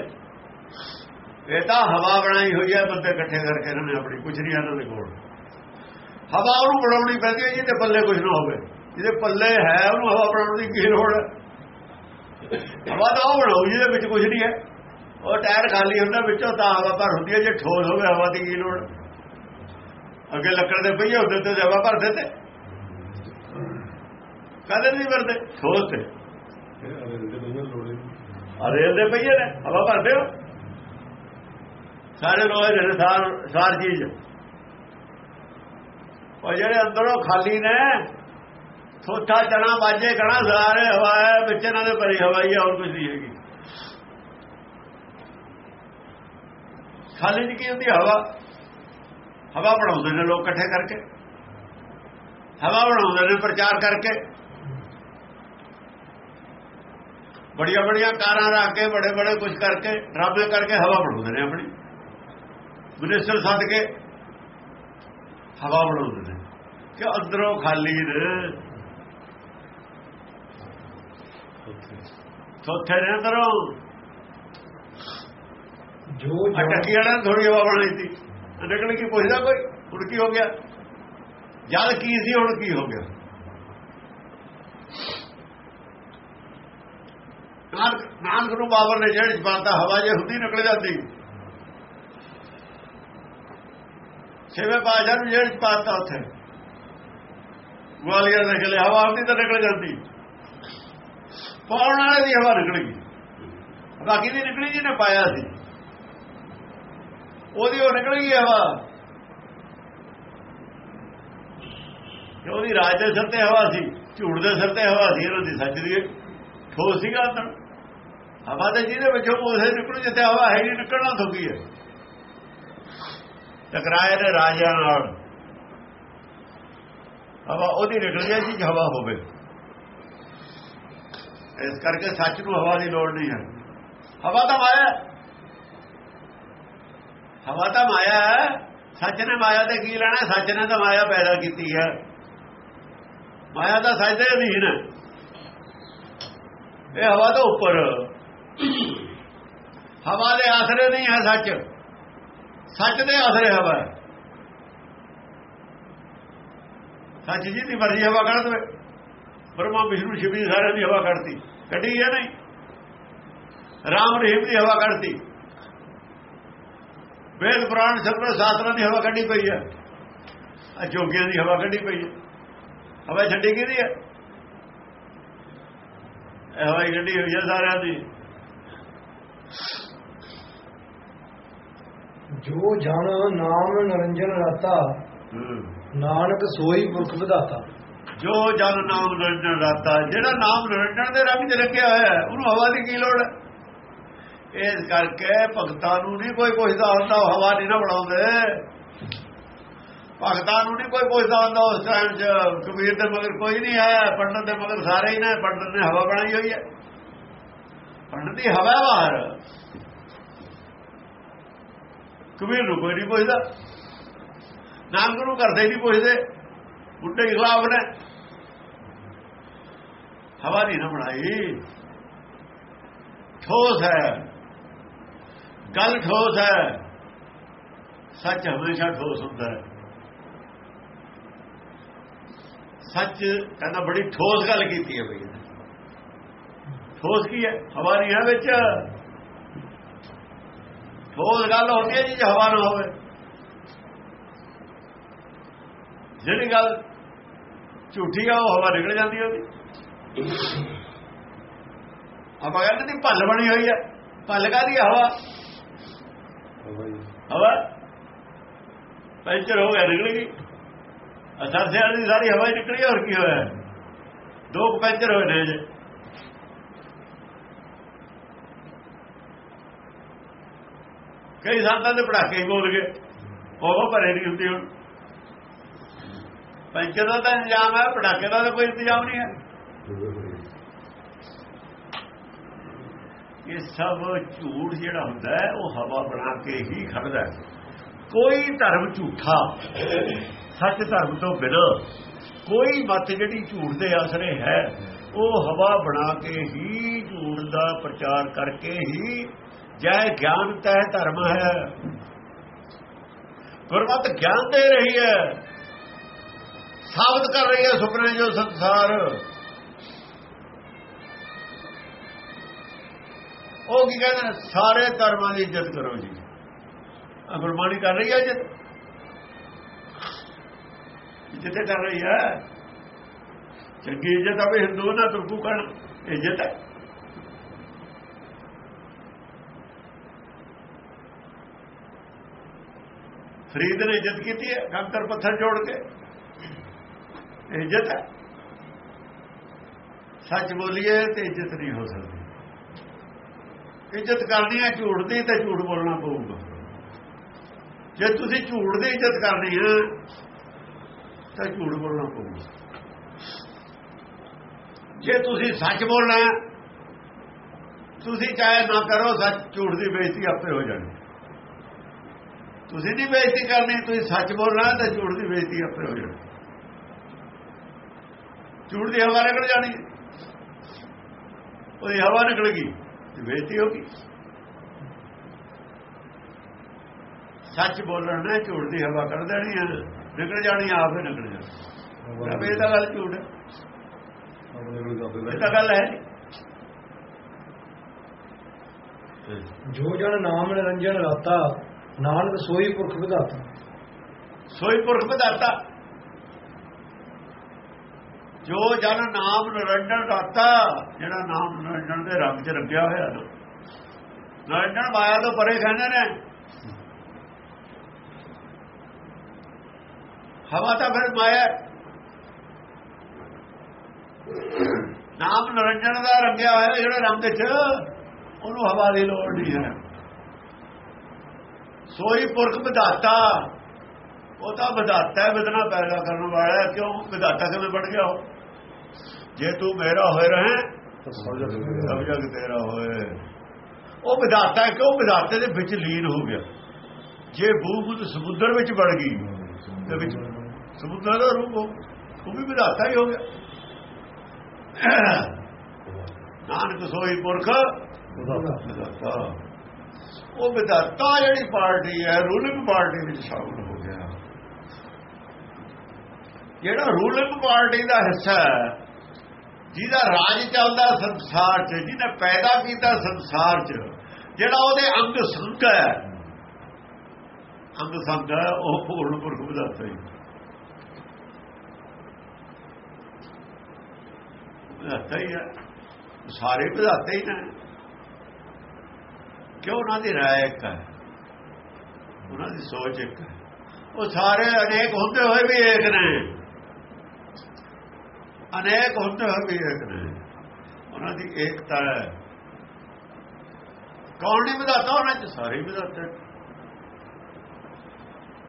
ਇਹ ਤਾਂ ਹਵਾ ਬਣਾਈ ਹੋਈ ਹੈ ਬੰਦੇ ਇਕੱਠੇ ਕਰਕੇ ਇਹਨਾਂ ਨੇ ਆਪਣੀ ਕੁਝ ਨਹੀਂ ਇਹਨਾਂ ਦੇ ਕੋਲ। ਹਵਾ ਉਹਨੂੰ ਬਣਾਉਣੀ ਪੈਂਦੀ ਹੈ ਜਿਹਦੇ ਪੱਲੇ ਕੁਝ ਨਾ ਹੋਵੇ। ਜਿਹਦੇ ਪੱਲੇ ਹੈ, ਉਹਨੂੰ ਹਵਾ ਬਣਾਉਣ ਦੀ ਕੀ ਲੋੜ ਹੈ ਹਵਾ ਤਾਂ ਉਹ ਬਣਾਉ ਜਿਹਦੇ ਵਿੱਚ ਕੁਝ ਨਹੀਂ ਹੈ। ਉਹ ਟਾਇਰ ਖਾਲੀ ਹੁੰਦਾ, ਵਿੱਚੋਂ ਤਾਂ ਹਵਾ ਭਰ ਹੁੰਦੀ ਹੈ ਜੇ ਠੋਸ ਹੋਵੇ, ਹਵਾ ਦੀ ਕੀ ਲੋੜ ਅੱਗੇ ਲੱਕੜ ਦੇ ਪਈਏ ਹੁੰਦੇ ਤੇ ਹਵਾ ਭਰ ਦਿੱਤੇ ਕਦੇ ਨਹੀਂ ਭਰਦੇ ਠੋਸ ਤੇ ਅਰੇ ਦੇ ਪਈਏ ਨੇ, ਹਵਾ ਭਰਦੇ ਹੋ? ਸਾਰੇ ਲੋਹੇ ਦੇ ਨੇ, ਸਾਰ ਸਾਰ ਚੀਜ਼। ਉਹ ਜਿਹੜੇ ਅੰਦਰੋਂ ਖਾਲੀ ਨੇ ਥੋਥਾ ਚਣਾ ਬਾਜੇ ਕਣਾ ਸਾਰੇ ਹਵਾ ਹੈ ਵਿੱਚ ਇਹਨਾਂ ਦੇ ਭਰੀ ਹਵਾਈ ਹੈ ਹੋਰ ਕੁਝ ਨਹੀਂ ਹੈਗੀ। ਖਾਲੀ ਦੀ ਕੀ ਹੁੰਦੀ ਹਵਾ? ਹਵਾ ਬਣਾਉਂਦੇ ਨੇ ਲੋਕ ਇਕੱਠੇ ਕਰਕੇ। ਹਵਾ ਬਣਾਉਂਦੇ ਨੇ ਪ੍ਰਚਾਰ ਕਰਕੇ। ਬੜੀਆਂ ਬੜੀਆਂ ਕਾਰਾਂ ਰੱਖ ਕੇ ਬੜੇ ਬੜੇ ਕੁਝ ਕਰਕੇ ਡਰਾਮੇ ਕਰਕੇ ਹਵਾ ਬਣਾਉਂਦੇ ਨੇ ਆਪਣੀ। ਮਿਨਿਸਟਰ ਸੱਦ ਕੇ ਹਵਾ ਬਣਾਉਂਦੇ ਨੇ। ਕਿ ਅੰਦਰੋਂ ਖਾਲੀ ਨੇ? ਥੋਥੇ ਨੇ ਅੰਦਰੋਂ। ਜੋ ਆ ਟੱਕੀ ਵਾਲਾ ਥੋੜੀ ਹਵਾ ਬਣਾਈ ਸੀ। ਨਿਕਲ ਕੀ ਪੁੱਛਦਾ ਕੋਈ ਹੁਣ ਕੀ ਹੋ ਗਿਆ? ਜਦ ਕੀ ਸੀ ਹੁਣ ਕੀ ਹੋ ਗਿਆ? ਨਾਨਕ ਨਾਨਕ ਨੂੰ ਬਾਬਰ ਨੇ ਜਿਹੜੇ ਜਵਾਤਾ ਹਵਾ ਜੇ ਹੁੰਦੀ ਨਿਕਲ ਜਾਂਦੀ। ਛੇਵੇਂ ਪਾਸ਼ਾ ਨੂੰ ਜਿਹੜੇ ਪਾਤਾ ਉੱਥੇ। ਗਵਾਲੀਅਰ ਦੇ ਖਲੇ ਹਵਾ ਹੁੰਦੀ ਤਾਂ ਨਿਕਲ ਜਾਂਦੀ। ਪਾਉਣ ਵਾਲੇ ਦੀ ਹਵਾ ਨਿਕਲ ਗਈ। ਬਾਕੀ ਦੀ ਨਿਕਲੀ ਜਿਹਨੇ ਪਾਇਆ ਸੀ। ਉਹਦੀ ਉਹ ਨਿਕਲ ਗਈ ਹਵਾ। ਉਹਦੀ ਰਾਜ ਦੇ ਸਿਰ ਤੇ ਹਵਾ ਸੀ, ਝੂਠ ਦੇ ਸਿਰ ਤੇ ਹਵਾ ਸੀ, ਇਹਨਾਂ ਦੀ ਸੱਚ ਦੀ। ਠੋਸ ਸੀਗਾ ਅੰਦਰ ਹਵਾ ਦੇ ਜਿਹਦੇ ਵਿੱਚੋਂ ਉਸੇ ਨਿਕਲੂ, ਜਿੱਥੇ ਹਵਾ ਹੈ ਨਹੀਂ, ਨਿਕਲਣਾ ਥੋਕੀ ਹੈ। ਟਕਰਾਏ ਨੇ ਰਾਜਿਆਂ ਨਾਲ। ਹਵਾ ਉਹਦੀ ਨਿਕਲ ਜਾਏ ਜੀ ਹਵਾ ਹੋਵੇ। ਇਸ ਕਰਕੇ ਸੱਚ ਨੂੰ ਹਵਾ ਦੀ ਲੋੜ ਨਹੀਂ ਹੈ। ਹਵਾ ਤਾਂ ਮਾਇਆ ਹਵਾ ਤਾਂ ਮਾਇਆ ਹੈ। ਸੱਚ ਨੇ ਮਾਇਆ ਤੇ ਕੀ ਲੈਣਾ? ਸੱਚ ਨੇ ਤਾਂ ਮਾਇਆ ਪੈਦਾ ਕੀਤੀ ਹੈ। ਮਾਇਆ ਤਾਂ ਸੱਚ ਦੇ ਅਧੀਨ ਹੈ। ਇਹ ਹਵਾ ਤੋਂ ਉੱਪਰ। ਹਵਾ ਦੇ ਆਸਰੇ ਨਹੀਂ ਹੈ ਸੱਚ। ਸੱਚ ਦੇ ਆਸਰੇ ਹਵਾ ਹੈ। ਸੱਚ ਜੀ ਦੀ ਮਰਜ਼ੀ ਹਵਾ ਕੱਢ ਦਵੇ। ਬ੍ਰਹਮਾ, ਵਿਸ਼ਨੂੰ, ਸ਼ਿਵ ਜੀ ਸਾਰਿਆਂ ਦੀ ਹਵਾ ਕੱਢਤੀ। ਕੱਢੀ ਹੈ ਨਹੀਂ। ਰਾਮ ਰਹੀਮ ਦੀ ਹਵਾ ਕੱਢਤੀ। ਵੇਦ, ਪੁਰਾਣ ਸਤਰ ਸ਼ਾਸਤਰਾਂ ਦੀ ਹਵਾ ਕੱਢੀ ਪਈ ਹੈ। ਆ ਜੋਗੀਆਂ ਦੀ ਹਵਾ ਕੱਢੀ ਪਈ ਹੈ। ਹਵਾ ਛੱਡੀ ਕਿਹਦੀ ਹੈ? ਇਹ ਹਵਾ ਕੱਢੀ ਹੋਈ ਹੈ ਸਾਰਿਆਂ ਦੀ। ਜੋ ਜਨ ਨਾਮ ਨਿਰੰਜਨ ਰਾਤਾ ਨਾਨਕ ਸੋਈ ਪੁਰਖ ਵਿਦਾਤਾ ਜੋ ਜਨ ਨਾਮ ਨਿਰੰਜਨ ਰਾਤਾ ਜਿਹੜਾ ਨਾਮ ਨਿਰੰਜਨ ਦੇ ਰੰਗ 'ਚ ਰੱਖਿਆ ਹੋਇਆ ਉਹਨੂੰ ਹਵਾ ਦੀ ਕੀ ਲੋੜ ਹੈ? ਇਸ ਕਰਕੇ ਭਗਤਾਂ ਨੂੰ ਨਹੀਂ ਕੋਈ ਪੁੱਛਦਾ ਹੁੰਦਾ ਹਵਾ ਨਹੀਂ ਨਾ ਬਣਾਉਂਦੇ। ਭਗਤਾਂ ਨੂੰ ਨਹੀਂ ਕੋਈ ਪੁੱਛਦਾ ਹੁੰਦਾ ਉਸ ਟਾਈਮ 'ਚ ਕਬੀਰ ਦੇ ਮਗਰ ਕੋਈ ਨਹੀਂ ਹੈ ਪੰਡਤ ਦੇ ਮਗਰ ਸਾਰੇ ਹੀ ਨੇ ਪੰਡਤ ਨੇ ਹਵਾ ਬਣਾਈ ਹੋਈ ਹੈ। ਪੰਡਤ ਹਵਾ ਬਾਹਰ। ਕਬੀਰ ਨੂੰ ਕੋਈ ਨਹੀਂ ਪੁੱਛਦਾ। ਨਾਨਕ ਨੂੰ ਕਰਦੇ ਨਹੀਂ ਪੁੱਛਦੇ। ਬੁੱਢੇ ਖਿਲਾਫ ਨੇ। ਹਵਾ ਨਹੀਂ ਨਾ ਬਣਾਈ। ਠੋਸ ਹੈ। ਗੱਲ ਠੋਸ ਹੈ। ਸੱਚ ਹਮੇਸ਼ਾ ਠੋਸ ਹੁੰਦਾ ਹੈ। ਸੱਚ ਕਹਿੰਦਾ ਬੜੀ ਠੋਸ ਗੱਲ ਕੀਤੀ ਹੈ ਬਈ ਠੋਸ ਕੀ ਹੈ? ਹਵਾ ਨਹੀਂ ਹੈ ਵਿੱਚ। ਠੋਸ ਗੱਲ ਹੁੰਦੀ ਹੈ ਜੀ, ਜੇ ਹਵਾ ਨਾ ਹੋਵੇ। ਜਿਹੜੀ ਗੱਲ ਝੂਠੀ ਆ, ਉਹ ਹਵਾ ਨਿਕਲ ਜਾਂਦੀ ਉਹਦੀ। ਆਪਾਂ ਕਹਿੰਦੇ ਨਹੀਂ ਭੱਲ ਬਣੀ ਹੋਈ ਹੈ। ਭੱਲ ਕਾਦੀ ਹਵਾ? ਹਵਾ? ਪੈਂਚਰ ਹੋ ਗਿਆ, ਨਿਕਲ ਗਈ। ਅਸਰ ਸਿਆਲ ਦੀ ਸਾਰੀ ਹਵਾ ਨਿਕਲੀ ਹੋਰ ਕੀ ਹੋਇਆ? ਦੋ ਪੈਂਚਰ ਹੋਏ ਨੇ ਜੇ ਕਈ ਸੰਤਾਂ ਦੇ ਪੜਾਕੇ ਹੀ ਬੋਲ ਗਏ। ਉਹ ਭਰੇ ਨਹੀਂ ਹੁੰਦੇ ਹੁਣ। ਪੈਂਚਰ ਦਾ ਤਾਂ ਇੰਤਜ਼ਾਮ ਹੈ, ਪੜਾਕੇ ਦਾ ਤਾਂ ਕੋਈ ਇੰਤਜ਼ਾਮ ਨਹੀਂ ਹੈ। ਇਹ ਸਭ ਝੂਠ ਜਿਹੜਾ ਹੁੰਦਾ ਹੈ, ਉਹ ਹਵਾ ਬਣਾ ਕੇ ਹੀ ਖੜਦਾ ਕੋਈ ਧਰਮ ਝੂਠਾ, ਸੱਚ ਧਰਮ ਤੋਂ ਬਿਨਾਂ ਕੋਈ ਮਤ ਜਿਹੜੀ ਝੂਠ ਦੇ ਆਸਰੇ ਹੈ, ਉਹ ਹਵਾ ਬਣਾ ਕੇ ਹੀ ਝੂਠ ਦਾ ਪ੍ਰਚਾਰ ਕਰਕੇ ਹੀ ਜੈ ਗਿਆਨ ਤੈ ਧਰਮ ਹੈ। ਗੁਰਮਤ ਗਿਆਨ ਦੇ ਰਹੀ ਹੈ। ਸਾਬਤ ਕਰ ਰਹੀ ਹੈ ਸੁਪਨੇ ਜੋ ਸੰਸਾਰ। ਉਹ ਕੀ ਕਹਿੰਦੇ ਨੇ ਸਾਰੇ ਧਰਮਾਂ ਦੀ ਇੱਜ਼ਤ ਕਰੋ ਜੀ। ਗੁਰਬਾਣੀ ਕਰ ਰਹੀ ਹੈ ਇੱਜ਼ਤ। ਇੱਜ਼ਤ ਕਰ ਰਹੀ ਹੈ। ਚੰਗੀ ਇੱਜ਼ਤ ਆਵੇ ਹਿੰਦੂ ਨਾ ਤੁਰਕੂ ਕਰਨ ਇੱਜ਼ਤ ਹੈ। ਫਰੀਦ ਨੇ ਇੱਜ਼ਤ ਕੀਤੀ ਹੈ ਕੰਕਰ ਪੱਥਰ ਜੋੜ ਕੇ। ਇੱਜ਼ਤ ਹੈ। ਸੱਚ ਬੋਲੀਏ ਤੇ ਇੱਜ਼ਤ ਨਹੀਂ ਹੋ ਸਕਦੀ। ਇੱਜ਼ਤ ਕਰਨੀ ਹੈ, ਝੂਠ ਦੀ ਤੇ ਝੂਠ ਬੋਲਣਾ ਪਊਗਾ। ਜੇ ਤੁਸੀਂ ਝੂਠ ਦੀ ਇੱਜ਼ਤ ਕਰਨੀ ਹੈ, ਤਾਂ ਝੂਠ ਬੋਲਣਾ ਪਊਗਾ। ਜੇ ਤੁਸੀਂ ਸੱਚ ਬੋਲਣਾ ਤੁਸੀਂ ਚਾਹੇ ਨਾ ਕਰੋ, ਸੱਚ ਝੂਠ ਦੀ ਬੇਇੱਜ਼ਤੀ ਆਪੇ ਹੋ ਜਾਣੀ। ਤੁਸੀਂ ਨਹੀਂ ਬੇਇੱਜ਼ਤੀ ਕਰਨੀ, ਤੁਸੀਂ ਸੱਚ ਬੋਲਣਾ ਤਾਂ ਝੂਠ ਦੀ ਬੇਇੱਜ਼ਤੀ ਆਪੇ ਹੋ ਜਾਣੀ। ਝੂਠ ਦੀ ਹਵਾ ਨਿਕਲ ਜਾਣੀ। ਉਹਦੀ ਹਵਾ ਨਿਕਲ ਗਈ ਬੇਇੱਜ਼ਤੀ ਹੋ ਗਈ। ਸੱਚ ਬੋਲਣ ਨੇ ਝੂਠ ਦੀ ਹਵਾ ਕਰ ਦੇਣੀ ਹੈ, ਨਿਕਲ ਜਾਣੀ ਆਪੇ ਨਿਕਲ ਜਾਣੀ। ਇਹ ਤਾਂ ਗੱਲ ਝੂਠ ਹੈ। ਇਹ ਤਾਂ ਗੱਲ ਹੈ ਜੋ। ਜਨ ਨਾਮ ਨਿਰੰਜਨ ਰਾਤਾ ਨਾਨਕ ਸੋਈ ਪੁਰਖ ਵਿਧਾਤਾ। ਸੋਈ ਪੁਰਖ ਵਿਦਾਤਾ ਜੋ ਜਨ ਨਾਮ ਨਿਰੰਜਨ ਦਾਤਾ, ਜਿਹੜਾ ਨਾਮ ਨਿਰੰਜਨ ਦੇ ਰੰਗ 'ਚ ਰੱਖਿਆ ਹੋਇਆ ਨਾ। ਨਿਰੰਜਨ ਮਾਇਆ ਤੋਂ ਪਰੇ ਕਹਿੰਦੇ ਨੇ। ਹਵਾ ਤਾਂ ਫਿਰ ਮਾਇਆ ਨਾਮ ਨਿਰੰਜਨ ਦਾ ਰੰਗਿਆ ਹੋਇਆ ਜਿਹੜਾ ਰੰਗ 'ਚ, ਉਹਨੂੰ ਹਵਾ ਦੀ ਲੋੜ ਨਹੀਂ ਹੈ। ਸੋਈ ਪੁਰਖ ਵਿਦਾਤਾ ਉਹ ਤਾਂ ਵਿਦਾਤਾ ਹੈ ਵਿਦਨਾ ਪੈਦਾ ਕਰਨ ਵਾਲਾ ਹੈ। ਕਿਉਂ? ਵਿਦਾਤਾ ਕਿਵੇਂ ਬਣ ਗਿਆ ਉਹ? ਜੇ ਤੂੰ ਮੇਰਾ ਹੋਏ ਰਹੇ ਸਭ ਜਗ ਤੇਰਾ ਹੋਏ। ਉਹ ਵਿਦਾਤਾ ਹੈ ਕਿਉਂ? ਵਿਦਾਤੇ ਦੇ ਵਿੱਚ ਲੀਨ ਹੋ ਗਿਆ। ਜੇ ਬੂਬੁੱਧ ਸਮੁੰਦਰ ਵਿੱਚ ਵੜ ਗਈ ਤੇ ਵਿੱਚ ਸਮੁੰਦਰ ਦਾ ਰੂਪ ਹੋ ਉਹ ਵੀ ਵਿਦਾਤਾ ਹੀ ਹੋ ਗਿਆ। ਨਾਨਕ ਸੋਈ ਪੁਰਖ ਵਿਦਾਤਾ ਉਹ ਵਿਧਾਤਾ ਜਿਹੜੀ ਪਾਰਟੀ ਹੈ, ਰੂਲਿੰਗ ਪਾਰਟੀ ਵਿੱਚ ਸ਼ਾਮਲ ਹੋ ਗਿਆ। ਜਿਹੜਾ ਰੂਲਿੰਗ ਪਾਰਟੀ ਦਾ ਹਿੱਸਾ ਹੈ, ਜਿਹਦਾ ਰਾਜ ਚੱਲਦਾ ਸੰਸਾਰ 'ਚ, ਜਿਹਨੇ ਪੈਦਾ ਕੀਤਾ ਸੰਸਾਰ 'ਚ, ਜਿਹੜਾ ਉਹਦੇ ਅੰਗ ਸੰਗ ਹੈ, ਅੰਗ ਸੰਗ ਹੈ, ਉਹ ਪੂਰਨ ਪੁਰਖ ਵਿਦਾਤਾ ਹੀ। ਵਿਦਾਤਾ ਹੀ ਹੈ। ਸਾਰੇ ਵਿਦਾਤੇ ਹੀ ਨੇ। ਕਿਉਂ ਉਹਨਾਂ ਦੀ ਰਾਇ ਇੱਕ ਹੈ? ਉਹਨਾਂ ਦੀ ਸੋਚ ਇੱਕ ਹੈ। ਉਹ ਸਾਰੇ ਅਨੇਕ ਹੁੰਦੇ ਹੋਏ ਵੀ ਇੱਕ ਨੇ। ਅਨੇਕ ਹੁੰਦੇ ਹੋਏ ਵੀ ਇੱਕ ਨੇ। ਉਹਨਾਂ ਦੀ ਏਕਤਾ ਹੈ। ਕੌਣ ਨਹੀਂ ਵਧਾਤਾ? ਉਹਨਾਂ ਚ ਸਾਰੇ ਵਧਾਤੇ।